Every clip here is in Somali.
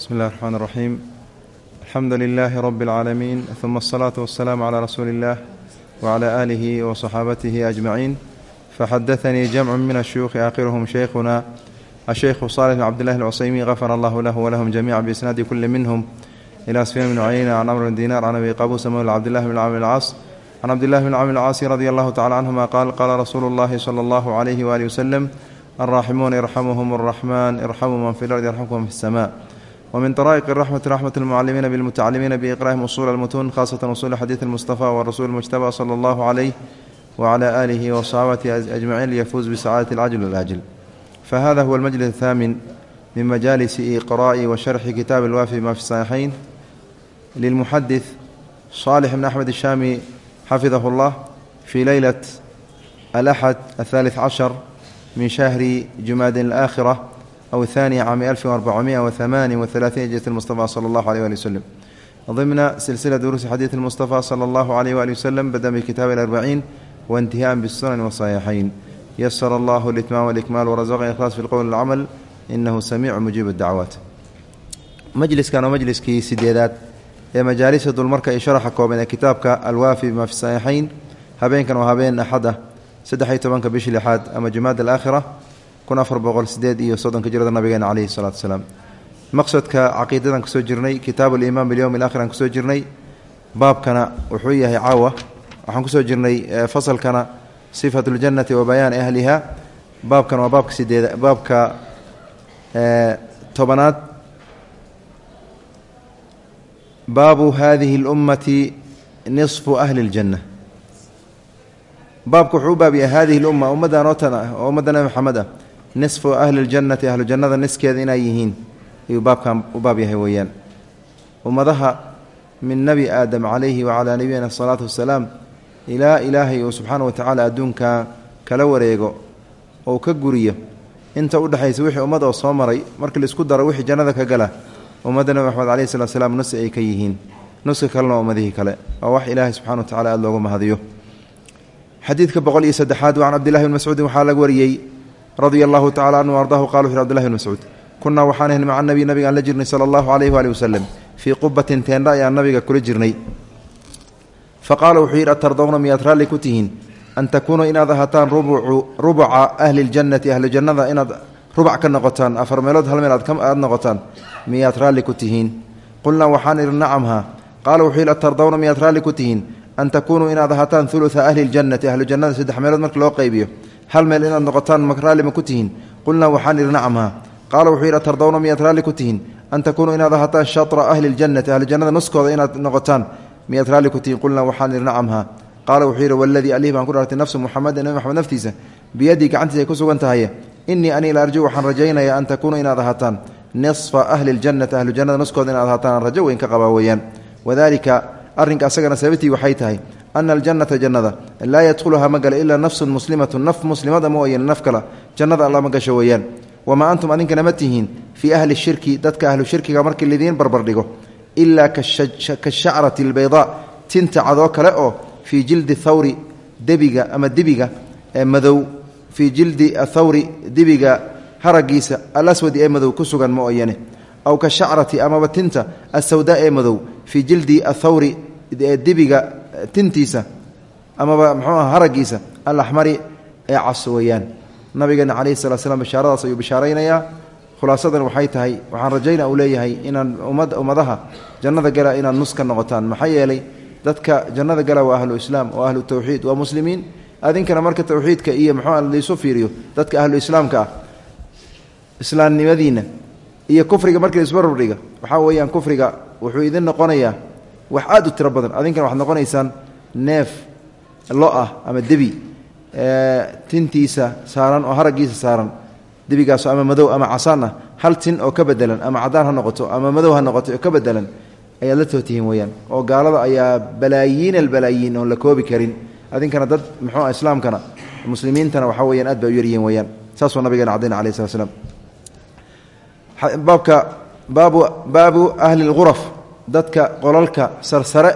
bsmi اllahi الرحmn الرaxيim alxamdu لilaahi rb اlcaalamiin ثuma الصlaaةu والsalaam عlى rasuuli اllah wعlى آlihi وصaxaabatihi أجmaciin faxadaثanii jamcu min الshuyuuخi aakhiruhm shaykhuna الshaykhu صالح بn cbd اllahi الcusaymin غafar allah lah wlahm jamica biisnaadi kuli minhm ilى sfyan bn cuyayna can amr bn dinar can abi qabusa mawla cabdillahi bn camr اlcaas can cabdillahi bn camr اlcaasi radi allahu tacala canhuma qaal qaala rasuulu اllahi slى اllahu عalayhi waali waslem alraaximuuna irxamuhum الraxman irxamuu man fi lardi yarxamkum man fi الsma wmin طrائq الرaxmة رaxmaة الmcalimiina bاlmutacalimiina bإqrاhim usul اlmutuun khasatan usul xadiiث اlmustaفى wrasuل اmujtabى slى اllah عlيh wعlى آlihi وصxaabatihi أجmacin liyafuuz bsacaadat اlcajl اlأjl fahada huwa اlmajlis الthaamin min majaalisi iqra'i wa sharxi kitaab اlwaafi ma fi صaxiixayn lilmuxadiث صaalix bn axmed الshami xafidahu اllah fii leylaة alaxad aلثaaliث caشhar min shahri jumaadin اlآkhirة أو الثانية عام ألف وأربعمائة وثمان وثلاثين هجرة المصطفى صلى الله عليه وآله وسلم ضمن سلسلة دروس حديث المصطفى صلى الله عليه وآله وسلم بدأ بكتاب الأربعين وانتهاء بالسنن والصحيحين يسر الله الإتمام والإكمال ورزقنا إخلاص في القول والعمل إنه سميع مجيب الدعوات مجلس كان مجلس كي سديدات ee majaalisa dulmarka ay sharaxa kooban ee kitaabka alwaafi bima fi saxiixayn habeenkan waa habeen axada saddex iyo tobanka kun afar boqol sideed iyo soddonka jirada nabigeena caleyhi salaatu wasalaam. Maqsadka caqiidadan ku soo jirnay kitaabu limaan bilyowmi alakhir aan ku soo jirnay baabkana wuxuu yahay caawa. Waxaan ku soo jirnay fasalkana sifatu ljannati wa bayaani ahliha. Baabkan waa baabka sideed baabka tobanaad. Baabu hadihi اlummati nisfu ahli اljanna baabka wuxuu u baab hadihi lumma ummaddan oo tan ah oo maxamed ah nisfu ahli ljannati ahlu jannada niskeeda inay yihiin. Ayuu baabkan u baab yahay weeyaan. Ummadaha min nebi aadam calayhi wacalaa nabiyina asalaatu wassalaam ilaa ilaahay uu subxaana wa tacaala adduunka kala wareego ou ka guriyo inta u dhexaysa wixii ummad oo soo maray markii la isku daro wixii jannada ka gala ummadda nebi maxamed alayhi salatu salaam nus ay ka yihiin. Nuska kalena ummadihii kale waa wax ilaahay subxana wa tacala aada loogu mahadiyo xadiidka boqol iyo saddexaad can cabdillahi bn mascuudin waxaa laga wariyey radia allahu tacala anhu ardahu qala wuxu cbdillahi bn mascuud kunaa waxaan ahayn maca nabiy nabigaan la jirnay sala allahu calayhi waali wasalam fii qubatin teendha ayaan nabiga kula jirnay. Fa qaala wuxuu yidhi atardowna miyaad raalli ku tihiin? An takuunuu inaad ahaataan rubuca ahli ljannati ahlu jannada inaad rubac ka noqotaan afar meelood hal meel aad noqotaan miyaad raalli ku tihiin? Qulnaa waxaan idhi nacamha qaala wuxuu yidhi atardowna miyaad raalli ku tihiin? An takuunuu inaad ahaataan ulua ahli ljannati ahlu jannada saddex meelood marka loo qaybiyo hal meel inaad noqotaan raalli ma ku tihiin? Qulnaa waxaan idhi nacamha qaala wuxuu yidhi atardowna miyaad raalli ku tihiin? An takuunuu inaad ahaataan shatra ahli ljannati ahlu jannada nuskooda inaad noqotaan miyaad raalli ku tihiin? Qulnaa waxaan idhi nacamha qaala wuxuu yidhi waladii alih baan ku dhaartay nafsu muxamedin nabi maxamed naftiisa biyadii gacantiisa ay ku sugan tahay innii anii la arju waxaan rajaynayaa an takuunuu inaad ahaataan nisfa ahli ljannati ahlu jannada nuskooda inaad ahaataan aan rajo weyn ka qabaa weeyaan. Wadalika arrinka asagana sababtii waxay tahay ana aljannata jannada laa yadkhuluhaa ma gala ilaa nafsun muslimatu naf muslimada mooyane naf kala jannada alla ma gasho weeyaan wamaa antum adinkana ma tihiin fii ahli shirki dadka ahlu shirkiga markii lidiin barbardhigo ilaa kashacrati albaydaa tinta cadoo kale oo fii jildi thawri debiga ama dibiga madow fii jildi athawri dibiga haragiisa alaswadi ee madow ku sugan mooyane aw ka shacrati amaba tinta asawdaa ee madow fii jildi athawri dibiga tintiisa amaba mxuu aha haragiisa alaxmari ee cas weeyaan. Nabigeena calayhi salat slam bishaaradaas ayuu bishaaraynayaa. Khulaasadan waxay tahay waxaan rajayna uu leeyahay inaan ummad ummadaha jannada gala inaad nus ka noqotaan. Maxaa yeelay dadka jannada gala waa ahlu islaam waa ahlu tawxiid waa muslimiin. Adinkana marka tawxiidka iyo muxuu laisu fiiriyo dadka ahlu islaamka ah iyo kufriga markii laisbarbardhiga waxaa weeyaan kufriga wuxuu idin noqonayaa wax aad u tiro badan. Adinkana waxaad noqonaysaan neef lo ah ama debi. Tintiisa saaran oo haraggiisa saaran. Debigaaso ama madow ama casaan hal tin oo ka bedelan ama cadaan ha noqoto ama madow ha noqoto oo ka bedelan ayaad la tootihiin weyaan oo gaalada ayaa balaayiin albalaayiin oon la koobi karin. Adinkana dad muxuu ah islaamkana muslimiintana waxaa weyaan aad bay u yaryihiin weyaan saasuu nabigeena cadayna alayh slat slam baabka baabu baabu ahli lghuraf dadka qolalka sarsare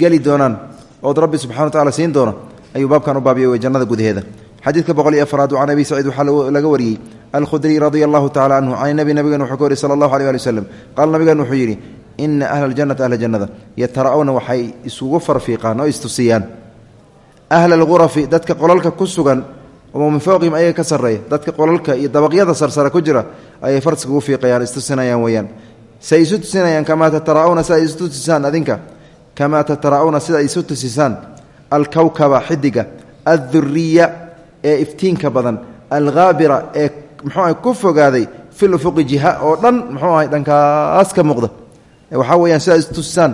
geli doonaan ood rabbi subxana wa tacala siin doona ayuu baabkan u baabiyay jannada gudaheeda. Xadiidka boqol iyo afraad can abi saciid waxaa laga wariyey alkhudriy radia allahu tacala canhu can nabi nabigan wuxuu ka wariy sala allahu aleh ali waslem qaala nabigan wuxuu yidhi ina ahla aljanati ahla jannada yatara'awna waxay isugu farfiiqaan oo istusiyaan ahla algurafi dadka qolalka ku sugan oo min fowqihim ayaga ka sarreeya dadka qolalka iyo dabaqyada sarsare ku jira ayay farsiga fiiqayaan istusinayaan weyaan say isu tusinayaan kamaa tatara'awna sida isu tusisaan adinka? Kamaa tatara'awna sida isu tusisaan? Alkowkaba xidiga adduriya ee iftiinka badan alghaabira ee muxuu ahay ku fogaaday fil ufuqi jiha oo dhan muxuu ahay dhankaas ka muuqda. Waxaa weyaan sida isu tusisaan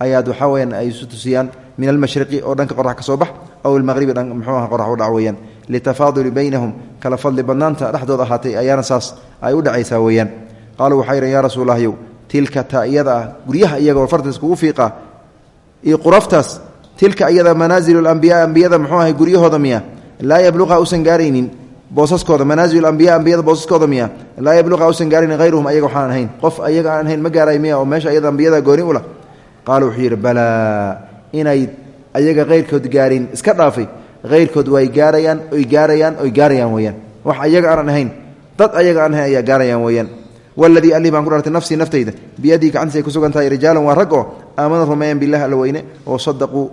ayaad waxaa weyaan ay isu tusiyaan min almashriqi oo dhanka qorax ka soo bax aw almaqhribi muxuu aha qorax u dhac weyaan litafaaduli baynahum kala fadli badnaanta dhexdooda ahaatay ayaana saas ay u dhacaysaa weeyaan qaaluu waxay yidhn yaa rasuulahyow tilka taa iyada ah guryaha iyaga oo fartas kugu fiiqaa iyo quraftaas tilka iyada manaazilu lambiyaa ambiyada muxuu ahay miya laa yabluqa usan gaaraynin boosaskooda manaazilu ambiya ambiyada boosaskooda miya laa yabluqa usan gaaraynin hayruhum ayaga waxaan ahayn qof ayaga aan ahayn ma gaaray miya oo meesha iyada ambiyada gooni ula qaala wuxuu yidhi inay ayaga hayrkood gaarin iska dhaafay hayrkood way gaarayaan oy gaarayaan oy gaarayaan weyaan wax ayaga aanan ahayn dad ayaga aan ahayn ayaa gaarayaan weyaan waladii alih baan ku dhartay nafsii naftayda biyadii gacantiisa ay ku sugan tahay rijaalan waa rag oo aamana rumeeyaan bilah alla weyne oo sadaquu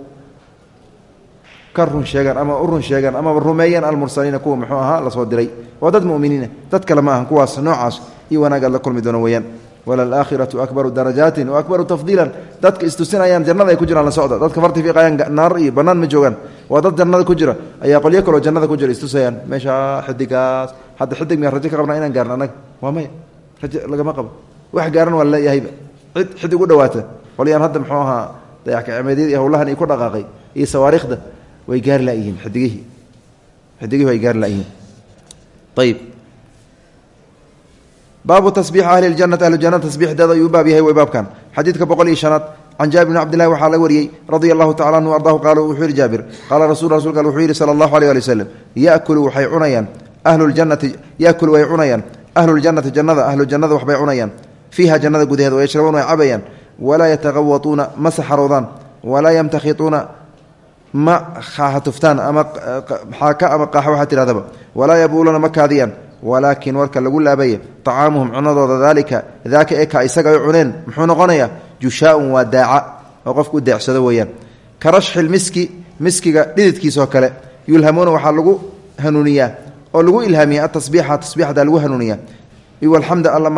ka run sheegaan ama u run sheegaan amaba rumeeyaan almursaliina kuwa muxuu ahaa la soo diray waa dad muminiina dad kale ma aha kuwaas noocaas iyo wanaagaad la kulmi doono weyaan walalaakhiratu akbaru darajaatin wa akbaru tafdiilan dadka istusinayaan jannada ay ku jiraan la socda dadka farti fiiqayaan naar iyo bannaan ma joogaan waa dad jannada lagama qabo. Wax gaaran waa laleeyahayba cid xidig u dhawaata qolyaan hadda muxuu ahaa dayaxkacimeedyada iyo howlahan ay ku dhaqaaqay iyo sawaariikhda way gaari layihiin xidigihii. Xidigihii way gaari layihiin ayib baabu tasbiix ahli ljanati ahlujanna tasbiixdeeda ayuu baab yahay way baabkan. Xadiidka boqol iyo shanaad can jaabir bn cabdillahi waxaa laga wariyey radia allahu tacala anhu ardahu qaala wuxuu yihi jaabir qaala rasul rasulka wuxuu yidhi sala allahu aleyh ali waslem yakulu waxay cunayaan ahlu ljannati yakulu way cunayaan ahlu ljannati jannada ahlu jannada waxbay cunayaan. Fiiha jannada gudaheeda wayashrabuun way cabayaan. Walaa yataqawatuuna ma saxaroodaan. Walaa yamtakhituuna ma xaahatuftaan ama xaaka ama qaaxa waxaa tidhahdaba. Walaa yabuuluuna ma kaadiyaan. Walaakin warka lagu laabaya طacaamuhum cunadooda daalika daaka eka isaga ay cuneen muxuu noqonayaa? Jushaaun waa daaca oo qofku u deecsado weeyaan. Ka rashxil miski miskiga dhididkiisoo kale yulhamuuna waxaa lagu hanuuniyaa oo lagu ilhaamiya atasbiixa tasbiixda lagu hanuuniya. Iwalxamda alla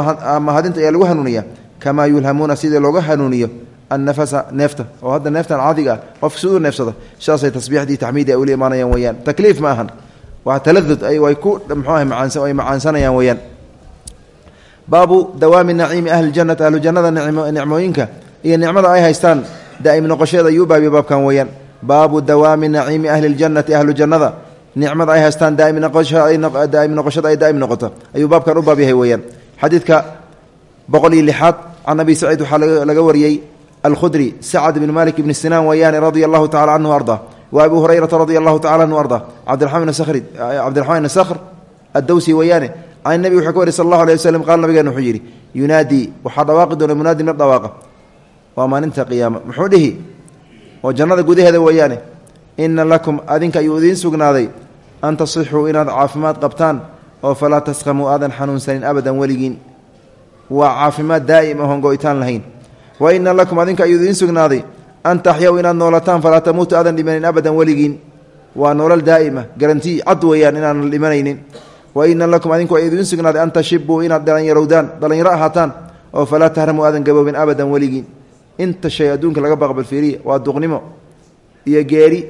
mahadinta ayaa lagu hanuuniya. Kamaa yulhamuuna sidii looga hanuuniyo annafasa neefta. Oo hadda neeftan caadiga ah qof siduu neefsado sidaasay tasbiixdii taxmiidi ay ula imaanayaan weyaan takliif ma ahan. Waa taladud ay ku mxuaha macaansan ay macaansanayaan weeyaan. Baabu dawaami naciimi ahli ljannati ahlu jannada nicmooyinka iyo nicmada ay haystaan daa'im noqosheeda ayuu baabiya baabkan weeyaan. Baabu dawaami naciimi ahli ljannati ahlu jannada nicmada ay haystaan daa'im noqoshada ay daa'im noqoto. Ayuu baabkan u baab yahay weeyaan. Xadiidka boqol iyo lixaad can abi saciid waxaa laga wariyey alkhudri sacad bn malik bni sinaan weeyaane radia allahu tacala canhu arda. Wa abu hurayrata radia allahu tacala anhu arda. Cabdiraxmaan ibn sakhr addowsi weeyaane can nebi wuxuu ka wariy sal allahu alay waslem qaala nabigeena wuxuu yidhi yunaadii waxaa dhawaaqi doona munaadi mid dhawaaqa. Waa maalinta qiyaama. Muxuu dhihi? Oo jannada gudaheeda weeyaane ina lakum adinka ayuu idiin sugnaaday an tasixuu inaad caafimaad qabtaan oo falaa taskhamuu aadan xanuunsanin abadan weligiin waa caafimaad daa'im oon go-itaan lahayn. Wa ina lakum adinka ayuu idiin sugnaaday an taxyaw inaad noolataan falaa tamuutu aadan dhimanin abadan weligiin waa nolol daa'ima garantii cad weeyaan inaanan dhimanaynin. Wa ina lakum adinku ay idiin sugnaaday an tashibuu inaad dhallinyarowdaan dhallinyaro ahaataan oo falaa tahramuu aadan gaboobin abadan weligiin inta shay adduunka laga baqbalfiiriya waa duqnimo iyo geeri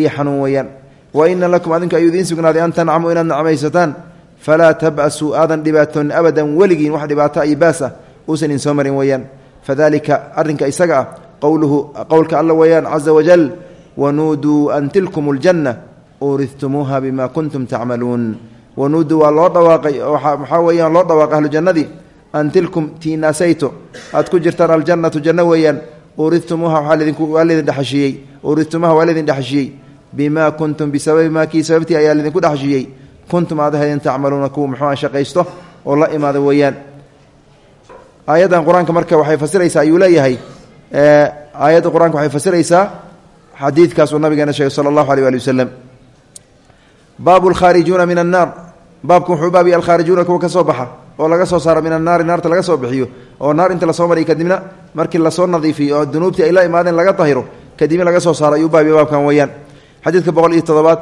iyo xanuun wa ina lakum adinku ayuu idiin sugnaaday an tancamuu inaad nacmaysataan. Falaa tab'asuu aadan dhibaatoonin abadan weligiin wax dhibaato iyo baas ah uusan idin soo marin weeyaan. Fadalika arrinka isaga ah qowluhu qowlka alla weeyaan caza wajal wanuuduu an tilkum ljanna uridtumuuha bima kuntum tacmaluun. Wanuuduu waa loo dhawaaqay waxaa weeyaan loo dhawaaqay ahlu jannadii an tilkum tiinaasayto aad ku jirtaan aljannatu janno weeyaan uridtumuuha waa laydin dhexashiiyey uridtumuuha waa laydin dhexashiyey bimaa kuntum bisababi maa kii sababtii ayaa laydinku dhexashiyey kuntum aad ahaydin tacmaluuna kuwa muxuua shaqaysto oo la imaada weeyaan aayaddan qur'aanka marka waxay fasiraysaa ayuu leeyahay aayadda qur'aanka waxay fasiraysaa xadiidkaasuu nabigeena sheegay sala allahu aleyh ali waslem baabu alkhaarijuuna min annaar baabku wuxuu baabiya alkhaarijuuna kuwa ka baxa oo laga soo saaro min annaari naarta laga soo bixiyo oo naar inta la soo mariy kadibna markii la soo nadiifiyo oo dunuubtii ay la imaadeen laga dahiro kadibna laga soo saaro ayuu baabiya baabkan weeyaan xadiidka boqol iyo toddobaad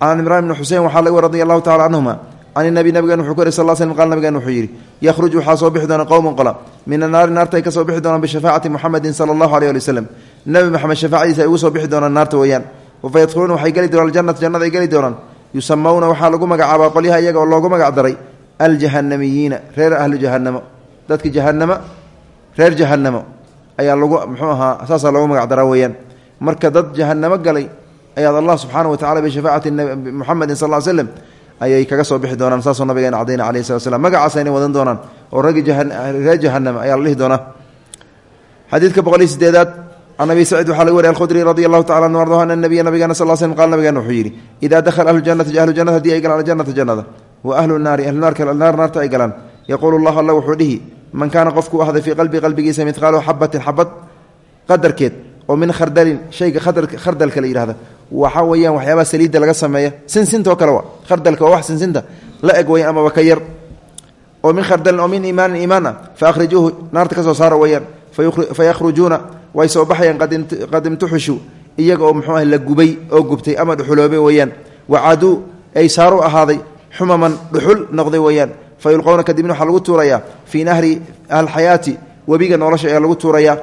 can imraan ibni xusein waxaa laga radi allahu tacala canhuma can inabi nabigan wuxuu ku yiri sal slm qaal nabigan wuxuu yidhi yakhruj waxaa soo bixi doona qowmun qola. Min annaari naarta ay ka bixi doonaan bishafaacati muxamedin sala allahu aleyh ali waslem nebi maxamed shafaacadiisa ay ugu soo bixi doonaan naarta weeyaan. Fa yadkhuluuna waxay geli doonaan aljannata jannada ay geli doonaan. Yusamawna waxaa lagu magacaabaa qolyaha iyaga oo loogu magac daray aljahanamiyiina reer ahlu jahanamo dadka jahanamo reer jahanamo ayaa lagu muxuu ahaa saasaa loogu magac daraa weeyaan. Marka dad jahanamo galay ayaad allah subxaana wa tacala bishafaacati muxamedin sal l slem ayay kaga soo bixi doonaan saasoo nabigeena cadayna alayh slat slam magacaas aynay wadan doonaan oo reer jahanama ayaa la dhihi doonaa. Xadiidka boqol iyo sideedaad can abi saciid waxaa laga wariy alkhudri radi allahu tacala anu ardahu ana nabiya nabigana sal slm qal nabigeena wuxuu yidhi idaa dakhala ahlu janati ahlu jannati haddii ay galaan aljannata jannada wa ahlu naari ahlu naarka naar naarta ay galaan yaquulu llahu alla wuxuu dhihi man kaana qofkuu ahday fii qalbii qalbigiisa midqaalu xabatin xabad qadarkeed oo min khardalin shayga khardalka la yidhahda waxaa weeyaan waxyaabaha saliidda laga sameeya. Sinsintaoo kale wa khardalka oo wax sinsinta la eg weya amaba oo min khardalin oo min iimaanin iimaan ah fa akhrijuuhu naarta ka soo saara weeyaan. Fa yakhrujuuna way soo baxayaan qad imtuxishu iyaga oo muxuu la gubay oo gubtay ama dhuxuloobay weeyaan. Wacaduu ay saaru ahaaday xumaman dhuxul noqday weeyaan. Fa yulqowna kadibna waxaa lagu tuurayaa fii nahri alxayaati webiga nolosha ayaa lagu tuurayaa.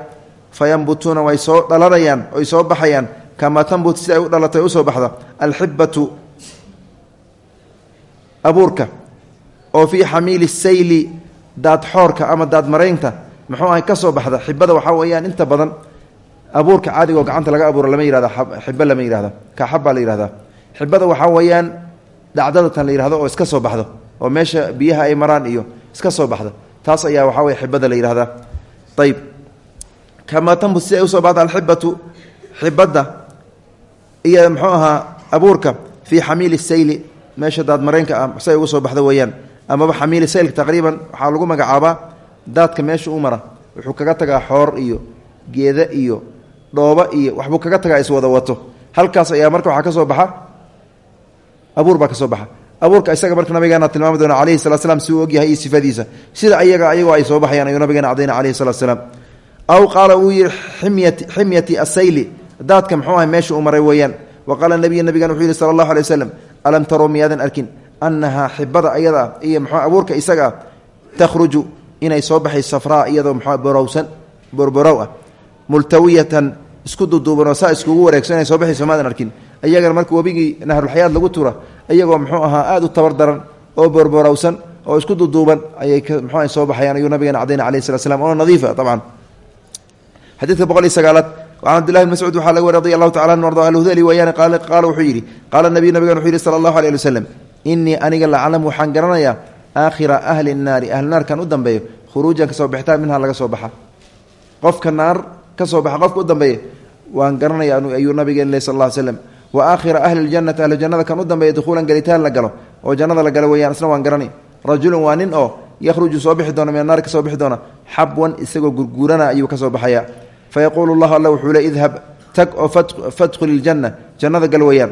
Fayambutuuna way soo dhalanayaan oy soo baxayaan kamaa tambut si ay u dhalatay u soo baxda alxibatu abuurka oo fii xamiili sayli daadxoorka ama daadmaraynta muxuu ahay ka soo baxda xibada waxaa weeyaan inta badan abuurka caadiga oo gacanta laga abuuro lama yihahda xibo lama yihahda kaxabbaa la yihahdaa xibada waxaa weeyaan dhacdadatan la yihahdo oo iska soo baxdo oo meesha biyaha ay maraan iyo iska soo baxda. Taas ayaa waxaa weye xibada la yihahdaa ayb kamaa tambut si ay u soo baxda alxibatu xibadda iyo muxuu ahaa abuurka fii xamiili sayli. Meesha daadmareenka ah si ay ugu soo baxda weeyaan. Amaba xamiili saylka taqriiban waxaa lagu magacaabaa daadka meesha u mara. Wuxuu kaga tagaa xoor iyo geeda iyo dhooba iyo waxbuu kaga tagaa iswada wato. Halkaas ayaa marka waxaa ka soo baxa. Abuur baa ka soo baxa. Abuurka isaga marka nabigeena tilmaami doona calayhi salat slam si uu ogyahay sifadiisa. Sida ayaga ayagoo ay soo baxayaan ayuu nabigeena cadayna calayhi salat slaam aw qaala uu yihi ximyati asayli daadka muxuu ahay meesha uu maray weeyaan. Wa qaala nabiya nabigan wuxuu yihi sala allahu alay waslem alam taruu miyaadan arkin? Annahaa xibada ayada ah iyo mxuu abuurka isaga ah takhruju inay soo baxayso safraa iyadoo mxuu borowsan borborow ah. Multawiyatan isku duduuban oo saa iskugu wareegso inay soo baxayso maadan arkin. Iyagana marka webigii nahrulxayaad lagu tura iyagoo muxuu ahaa aada u tabar daran oo borborowsan oo isku duduuban ayay mxuu soo baxayaan ayuu nabigeena cadayna alayh slat oo nadiifa dabcan. Xadiidka boqol iyo sagaalaad can cabdillahi bn mascuud waxaa laga wari radi allahu tacala anu arda alhudeli weeyaane qaala wuxuu yidhi qaala nabiy nabigan wuxuu yidhi sala allahu alay ali waslem innii aniga laclam waxaan garanayaa aakhira ahli nnaari ahli naarkan u dambeeyo khuruujan ka soo bixitaan minha laga soo baxa qofka naar ka soo baxa qofka u dambeeya waan garanaya ayuu nabigeen leh sal alla ly slam wa aakhira ahli ljannati ahlu jannada kan u dambeeya dukhuulan gelitaan la galo oo jannada la galo weeyaan isna waan garanay rajulun waa nin oo yakhruju soo bixi doona fayaquulu llahu alla wuxuu le idhab tag oo fadkhul iljanna jannada gal weeyaan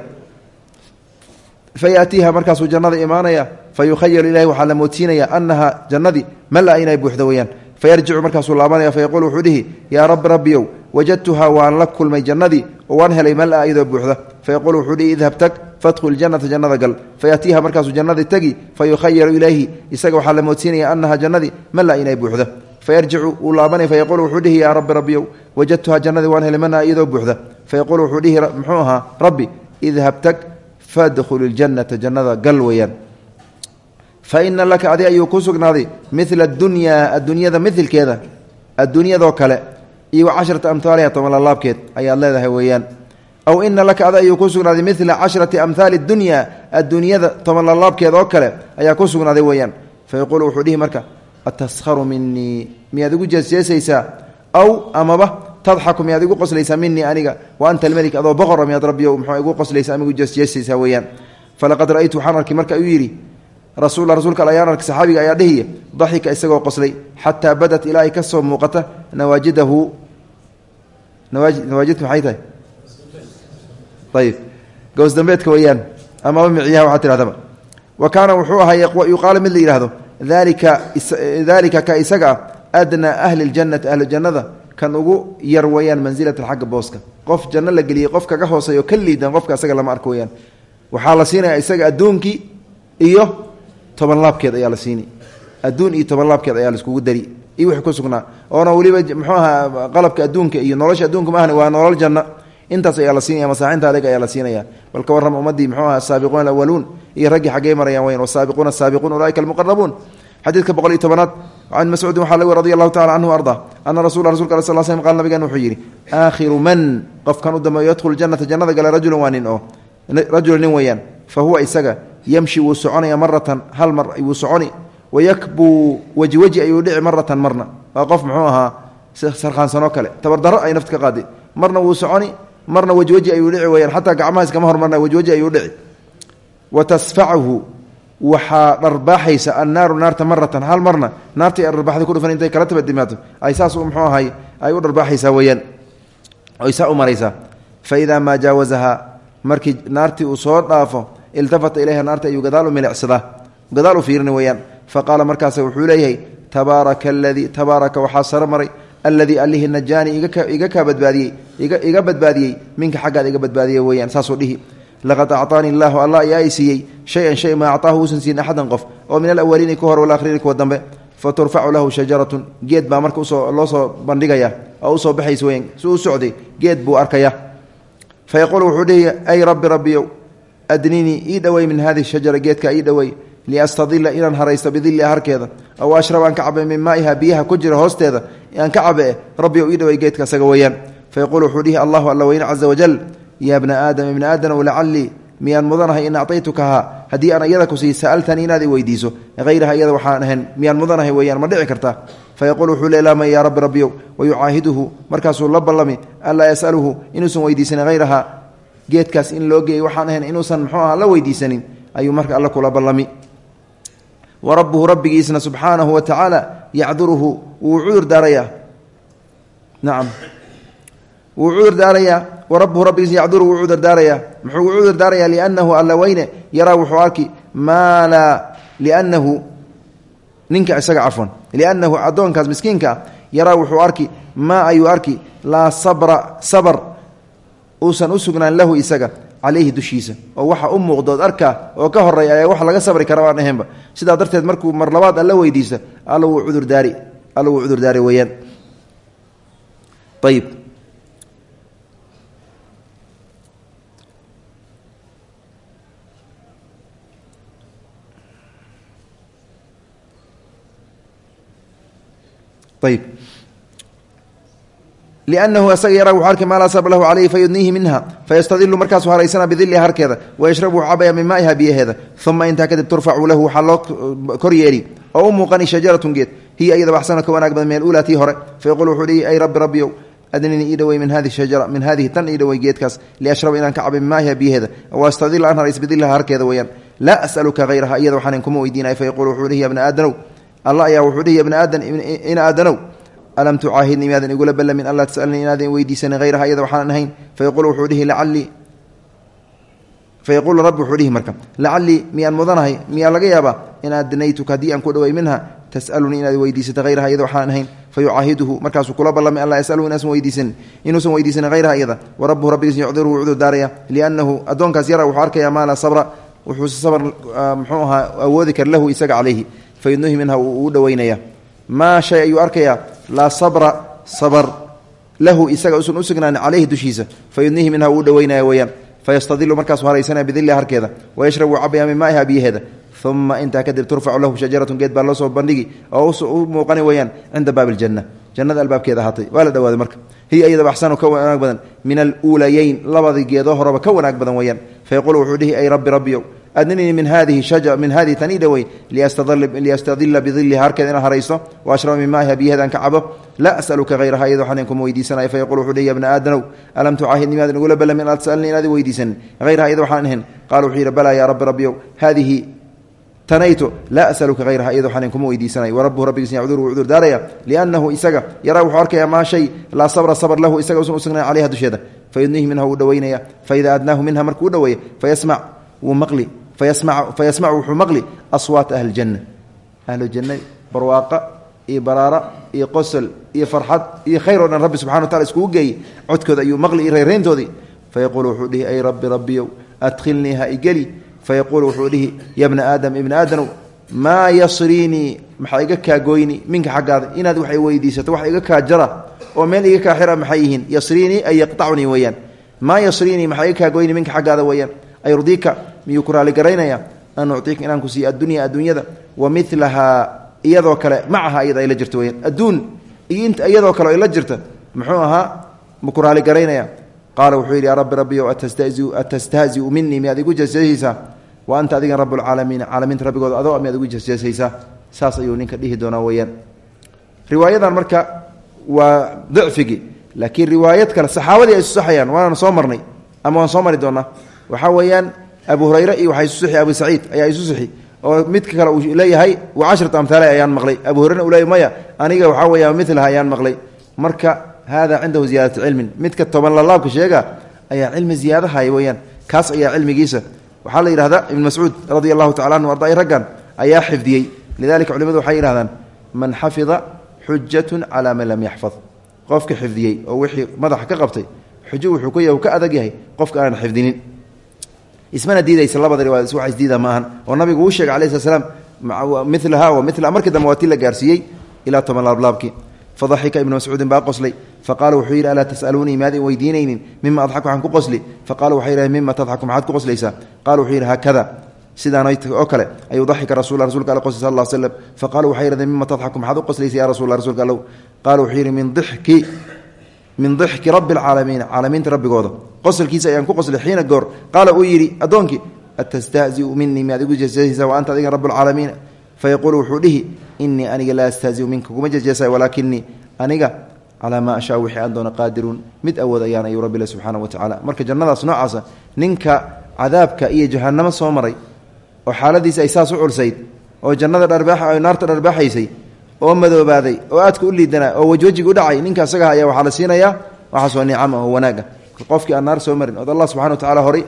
fayaatiiha markaasuu jannada imaanaya fa yukhayalu ilahi waxaa la moodsiinaya annaha jannadii mala inay buuxdo weeyaan fayarjicu markaasuu laabanaya fayaquul wuxuu dhihi yaa rabbi rabbiyow wajadtuhaa waan la kulmay jannadii oo waan helay mala iyadoo buuxda fayaquul wuxuu dhihi idhab tag fadkhul jannata jannada gal fayaatiiha markaasuu jannadii tegi fa yukhayalu ilayhi isaga waxaa la moodsiinaya annaha jannadii mala inay buuxdo fayarjicu wuu laabanaya fayaquul wuxuu dhihi yaa rabbi rabbiyow wajadtuhaa jannadii waan helay mana iyadoo buuxda fayaquul wuxuu dhihi muxuu ahaa rabbi idhab tag fadkhul iljannata jannada gal weeyaan fa ina laka adi ayuu ku sugnaaday midla adunyaa addunyada midilkeeda adduunyadoo kale iyo wa amhaaliha tobanlalaabkeed ayaad leedahay weeyaan aw ina laka adi ayuu ku sugnaaday midla cashrati amhaali dunyaa adduunyada tobanlalaabkeed oo kale ayaa ku sugnaaday weeyaan fayaquulu wuxuu dhihi marka ataskharu minii miyaad igu jeesjeesaysaa aw amaba tadxaku miyaad igu qoslaysaa minii aniga wa anta almelik adoo boqora miyaad rabbiyo muxuu igu qoslaysaa ama igu jeesjeesaysaa falaqad ra'aytu waxaan marka uu yidhi rasuul rasuulka ayaan arkay saxaabiga ayaa dhihiya daxika isagoo qoslay xataa badat ilaa ay ka soo muuqata nawaajidahu. Nawaaji nawaajidka maxay tahay? Ayib. Amaba micyaha waxaa tidhahdaba. Wa kaana wuxuu ahaa yuqaalu mid la yidhaahdo dalika ka isaga ah adnaa ahli ljannati ahlu jannada kan ugu yar weyaan mansilatan xagga booska. Qof janno la geliyey qof kaga hooseeyo ka liidan qofka isaga lama arko weyaan waxaa la siinaya isaga adduunkii iyo toban laabkeed ayaa la siini. Adduun iyo toban laabkeed ayaa laiskugu dari. Iyo wixii ku sugnaa oona weliba muxuu ahaa qalabka adduunka iyo nolosha adduunka maahna waa nolol janno. Intaas ayaa la siinaya masaaxinta adeeg ayaa la siinaya bal ka warrama ummaddii muxuu aha asaabiquuna alawaluun iyo raggii xaggey marayaan weyn. Wasaabiquuna asaabiquun ulaaika almuqarabuun xadiidka boqol iyo tobanaad can mascuudin waxaa laga radi allahu tacala canhu arda ana rasul rasulka al sal slm qal nabigan wuxuu yidhi aakhiru man qofkan u dambeeyo yadkhulu janata jannada gale rajulan waa nin oo rajula nin weeyaan fa huwa isaga yamshi wuu soconaya maratan hal mar wuu soconi wayakbuu weji weji ayuu dhici maratan marna. Waa qof muxuu ahaa sarkhaansanoo kale. Tabardaro ay nafta wa tasfachu waxaa dharbaaxaysa annaaru naarta maratan hal marna naartai dharbaaxda ku dhufan intay kala tabadimaato ay saas muxuu ahay ay u dharbaaxaysaa weyaan ay saa u maraysaa. Fa idaa maa jaawazahaa markii naartii uu soo dhaafo iltafata ilayha naarta ayuu gadaal u milicsadaa gadaal u fiirini weyaan fa qaala markaas wuxuu leeyahay tabaaraka aladii tabaaraka waxaa saro maray alladii allihii najaani iga kaa badbaadiyey badbaadiyey minka xaggaad iga badbaadiyey saasuu dhihi laqad acطaani illaahu alla ayaa ay siiyey shay-an shay maa acطaahu uusan siin axadan qof oo min alawaliini ka hor walaakhriini kuwa dambe fa turfacu lahu shajaratun geed baa marka u soo loo soo bandhigaya oo u soo baxaysa weyan si u geed buu arkaya fa yaquulu wuxuu ay rabbi rabbiyow adninii ii min hadihi shajara geedka ii dhowey liastadila inaan haraysto bidiliha harkeeda aw ashrab ka cabe min maa'iha biyaha ku jira hoosteeda aan ka cabe rabbiyow ii dhowey geedka isaga weeyaan fa yaquulu wuxuu dhihi allahu alla weyne caza yaa bna aadam ibna aadanow lacalii miyaan mudanahay in actaytukahaa haddii aan iyada ku sii sa'altanii inaad i weydiiso hayraha iyada waxaan ahayn miyaan mudanahay weyaan ma dhici kartaa fa yaquul wuxuu leelaamay yaa rabbi rabbiyow? Wayucaahiduhu markaasuu la ballami anlaa yasaluhu inuusan weydiisanin hayraha geedkaas in loo geeyey waxaan ahayn inuusan muxuu aha la weydiisanin. Ayuu marka alla kula ballami. Wa rabbuhu rabbigiisna subxaanahu wa yacduruhu wuu cudur daarayaa. Nacam wuu cudur daarayaa warabuhu rabbigiis yacduru wuu cudur daarayaa muxuu u cudur daarayaa liannahu alla weyne yaraa wuxuu arki maa laa liannahu ninka isaga cafwan liannahu addoonkaas miskiinka ah yaraa wuxuu arki maa ayuu arki laa sabra sabar uusan u sugnaan lahu isaga calayhi dushiisa oo waxa u muuqdood arkaa oo ka horreeya ayaa wax laga sabri kara aan ahaynba. Sidaa darteed markuu mar labaad alla weydiista alla wuu cudurdaari alla ayb liannahu isaga yaraa wuxuu arkay maa laa sabr lahu calayhi fayudniihi minha fayastadilu markaasuu haraysana bidiliha harkeeda wayashrabu wuxuu cabaya min maa'iha biyaheeda uma intaa kadib turfacu lahu waxaa loo kor yeeri oo u muuqani shajaratun geed hiya iyada waxsano ka wanaag badan min aluulaa tii hore fayaqul wuxuu dhihi ay rabbi rabbiyow adninii ii dhowey min hadihi shajara min hadihi tan ii dhowey geedkaas liashraba inaan ka cabay min maa'iha biyaheeda wastadila an harays bidiliha harkeeda weeyaan laa as'aluka hayraha iyada waxaanan kuma weydiinay fayaqul wuxuu dhihi ya bna aadanow allah ayaa wuxuu dhihi ya bna aadan ina aadanow alam tucaahidnii miyaadan igula ballamin? Alla tasalnii inaadan weydiisanin hayraha iyada waxaanan ahayn. Fayaqul wuxuu dhihi lacalii fayaquulu rabbi wuxuu dhihi marka lacalii miyaan mudanahay? Miyaa laga yaabaa in adnaytuka haddii aan ku dhowey minha? Tasalunii inaad weydiisata hayraha iyada waxaanan ahayn. Fayucaahiduhu markaasuu kula ballamay alla yasaluhu inaasan weydiisanin inuusan weydiisanin hayraha iyada. Wa rabbuhu rabbigiis yucdiru wuu cudur daaraya liannahu addoonkaas yara wuxuu arkayaa maa laa sabra wuxuuse sabr muxuu ahaa awoodi kar lahu isaga calayhi fayudnuhi minha wuu u dhoweynaya maa shay ayuu arkayaa. Laa sabra sabr lahu isaga usan u sugnaan calayhi dushiisa. Fayudnihi minha wuu u dhoweynaya weeyaan fayastadilu markaasuu haraysanaya bidilliha harkeeda. Wayashrab wuu cabaya min maa'iha biyaheeda. Uma intaa kadib turfacu lahu shajaratun geed baa loo soo bandhigi. Oo u muuqani weeyaan cinda baabi aljanna jannada albaabkeeda ahaatay waa la dhawaaday marka. Hiya iyadaba axsanu ka wanaag badan. Min aluulayeyn labadii geedoo horeba ka wanaag badan weeyaan. Fayaquulu wuxuu dhihi ay rabbi rabbiyow adninii min hadihi min hadihi tanii dhowey liyastadila bidiliha harkeeda inaan haraysto wa ashraba min maa'iha biyaheedaan ka cabo laa as'aluka hayraha waxaan kuma weydiisanaya fayaqul wuxuu ya bna aadanow alam tucaahidnii miyaadan igula ballamin aad sa'alnii inaad weydiisanin hayraha iyada waxaan ahayn qaala wuxuu yidhi balaa yaa rabbi rabbiyow haadihi tanaytu laa asaluka hayraha iyado waxaan kuma weydiisanay warabuhu rabbigiis yacdur wuu cudur daaraya liannahu isaga yaraa wuxuu arkayaa maa shay laa sabra sabr lahu isaga usan u calayha dusheeda fayudnihi minha wuu dhoweynaya faida adnaahu minha markuu u dhoweeya fayasmac wuu maqli fayasmacu wuxuu maqli aswaata ahli janna ahlujanna barwaaqa iyo baraara iyo qosol iyo farxad iyo khayr o dhan rabbi subxana wa tacala iskugu geeyey codkooda ayuu maqli iyo reereyntoodii fayaquulu wuxuu dhihi ay rabbi rabbiyow adkhilnii ha igeli fayaquulu wuxuu dhihi ya bna aadam ibna aadanow maa yasriinii maxaa iga kaagoyni minka xaggaada inaad wax weydiisato wax iga kaa jara oo meel iga kaa xira maxay yihiin yasriinii ay ayurdiika miyuu ku raalligaraynaya an uctiika inaan ku siiyo addunya adduunyada. Wa milahaa iyadoo kale macaha iyada ay la jirto weyaan adduun iyo iyadoo kale ay la jirta muxuu ahaa ma ku raalligaraynaya qaala wuxuu yidhi ya rabbi rabbiyow atastahziu minii miyaad igu jeesjeesaysaa wa anta adigan rabbulcaalamiin caalamiinta rabbigooda adoo miyaad igu jeesjeesaysaa saas ayuu ninka dhihi doonaa weeyaan. Riwaayadan marka waa dicfigii laakiin riwaayad kale saxaabadii ay isu saxayaan waanaan soo marnay ama waan soo mari doonaa. Waxaa weeyaan abu hurayre iyo waxaa isu abu saciid ayaa isu sixi oo midka kale uu leeyahay wa cashrata amhaale ayaan maqlay. Abu hurayre uu leeyahy maya aniga waxaa weeya milaha ayaan maqlay. Marka hada cindahu ziyaadatu cilmin. Midka toban lalaabka sheega ayaa cilmi ziyaadahay weyaan kaas ayaa cilmigiisa. Waxaa la yidhahdaa ibn mascuud radia allahu tacala anhu arday raggan ayaa xifdiyey. Lidalika culimadu waxay yidhahdaan man xafida xujatun calaa man lam yaxfad. Qofka xifdiyey oo wixii madaxa ka qabtay xujo wuxuu ku yahy ka adag yahay qofka aanan xifdinin ismana diidaysa labada riwaayad wax isdiida ma ahan oo nabigu uu sheegay alayh slat slam milaha wa mila markii dambe la gaarsiiyey ilaa toban laablaabkii fadaxika ibnu mascuudin baa qoslay. Faqala wuxuu yidhi alaa tasaluunii maadin weydiinaynin? Mima adxaku waxaan ku faqala waxay yidhahdeen mima tadxaku maxaad ku qoslaysaa? Qala wuxuu yidhi haakada. Sidaan oo kale ayuu daxika rasul rasulka alle qosli sal ll slam faqala waxay yidhahdeen mima tadxaku maxaad u qoslaysa ya rasul rasulka allow? Qaala wuxuu yidhi min dixki rabbi alcaalamiina caalamiinta rabbigooda qosolkiisa ayaan ku qoslay xiina goor. Qaala uu yidhi addoonkii atastahziu minii miyaad igu jeesjeesaysaa wa anta adigan rabbulcaalamiina fayaquulu wuxuu dhihi inii aniga laa astahziu minka. Kuma jeesjeesay walaakinii aniga calaa maa ashaa wixii aan doona qaadiruun. Mid awood ayaan ayuu rabbi le subxaana wa tacala marka jannadaas noocaasa ninka cadaabka iyo jahanamo soo maray oo xaaladiisa ay saas u culsayd oo jannada dharbaax naarta dharbaaxaysay oo madoobaaday oo aadka u liidanaa oo wejwejiga u dhacay ninka asaga ayaa waxaa oo wanaaga qofkii aan naar soo marin. Od allah subxana wa tacala horay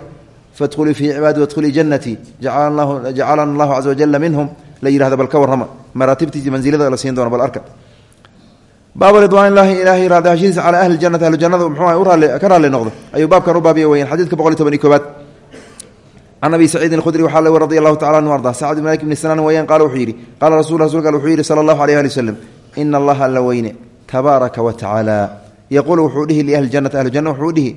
fadkhulii fii cibaadi wadkhulii jannatii jacalana allahu caza wajalla minhum. La yihahdo bal ka warrama maraatibtiisi mansilada la siin doono bal arka. Baabu ridwaanilaahi ilaahay raadihashidiisa calaa ahli janati ahlu jannada muxuu raali ka raalli noqdo. Ayuu baabkan u baabiya weyaan xadiidka boqol iyo toban iyo koobaad can abi saciidin alkhudri waxaa lewi radi allahu tacala anhu arda sacd ibn malik ibni sinaan weyaan qaala wuxuu yidhi qaala rasul rasulka wuxuu yidhi sala allahu alayh ali waslem ina allaha alla wa tacaala yaquulu wuxuu dhihi liahli janati ahlu janna wuxuu dhihi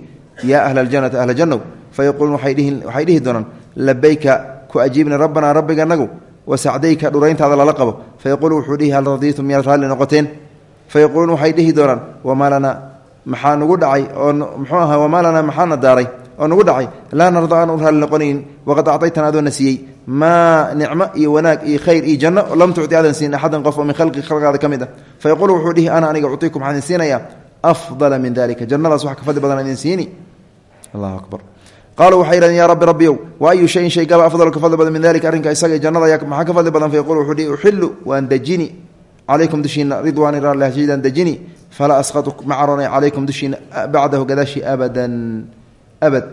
yaa ahla aljanati ahla jannow fayaquuluun waxay dhihi doonaan labayka ku ajiibna rabbanaa rabbiganagu wa sacdayka dhurayntaada lala qabo fayaquulu wuxuu dhihi hal radiitum miyaad raalli noqoteen fayaquuluun waxay dhihi doonaan wamaa lanaa maxaa nugu dhacay oo muxuu ahaa wamaa lanaa maxaana daaray oo nugu dhacay laa nardo aan u raalli noqonaynin waqad acdaytana adoona siiyey maa nicmo iyo wanaag iyo khayr iyo janno lam tucti aadan siin axadan qof afdala min dalika jannadaas wax ka fadli badan idin siini allahu akbar qaaluu waxay yidhahdeen yaa rabbi rabbiyow wa ayu shayin shaygaba afdalu ka fadli badan min dalika arrinka isaga jannada yaa maxaa ka fadli badan fayaqulu wuxuu dhihi uxilu waan dejini calaykum dushiina ridwaani raalihashiidaan dejini falaa asqatu ma caroonay calaykum dushiina bacdahu gadaashi abadan abad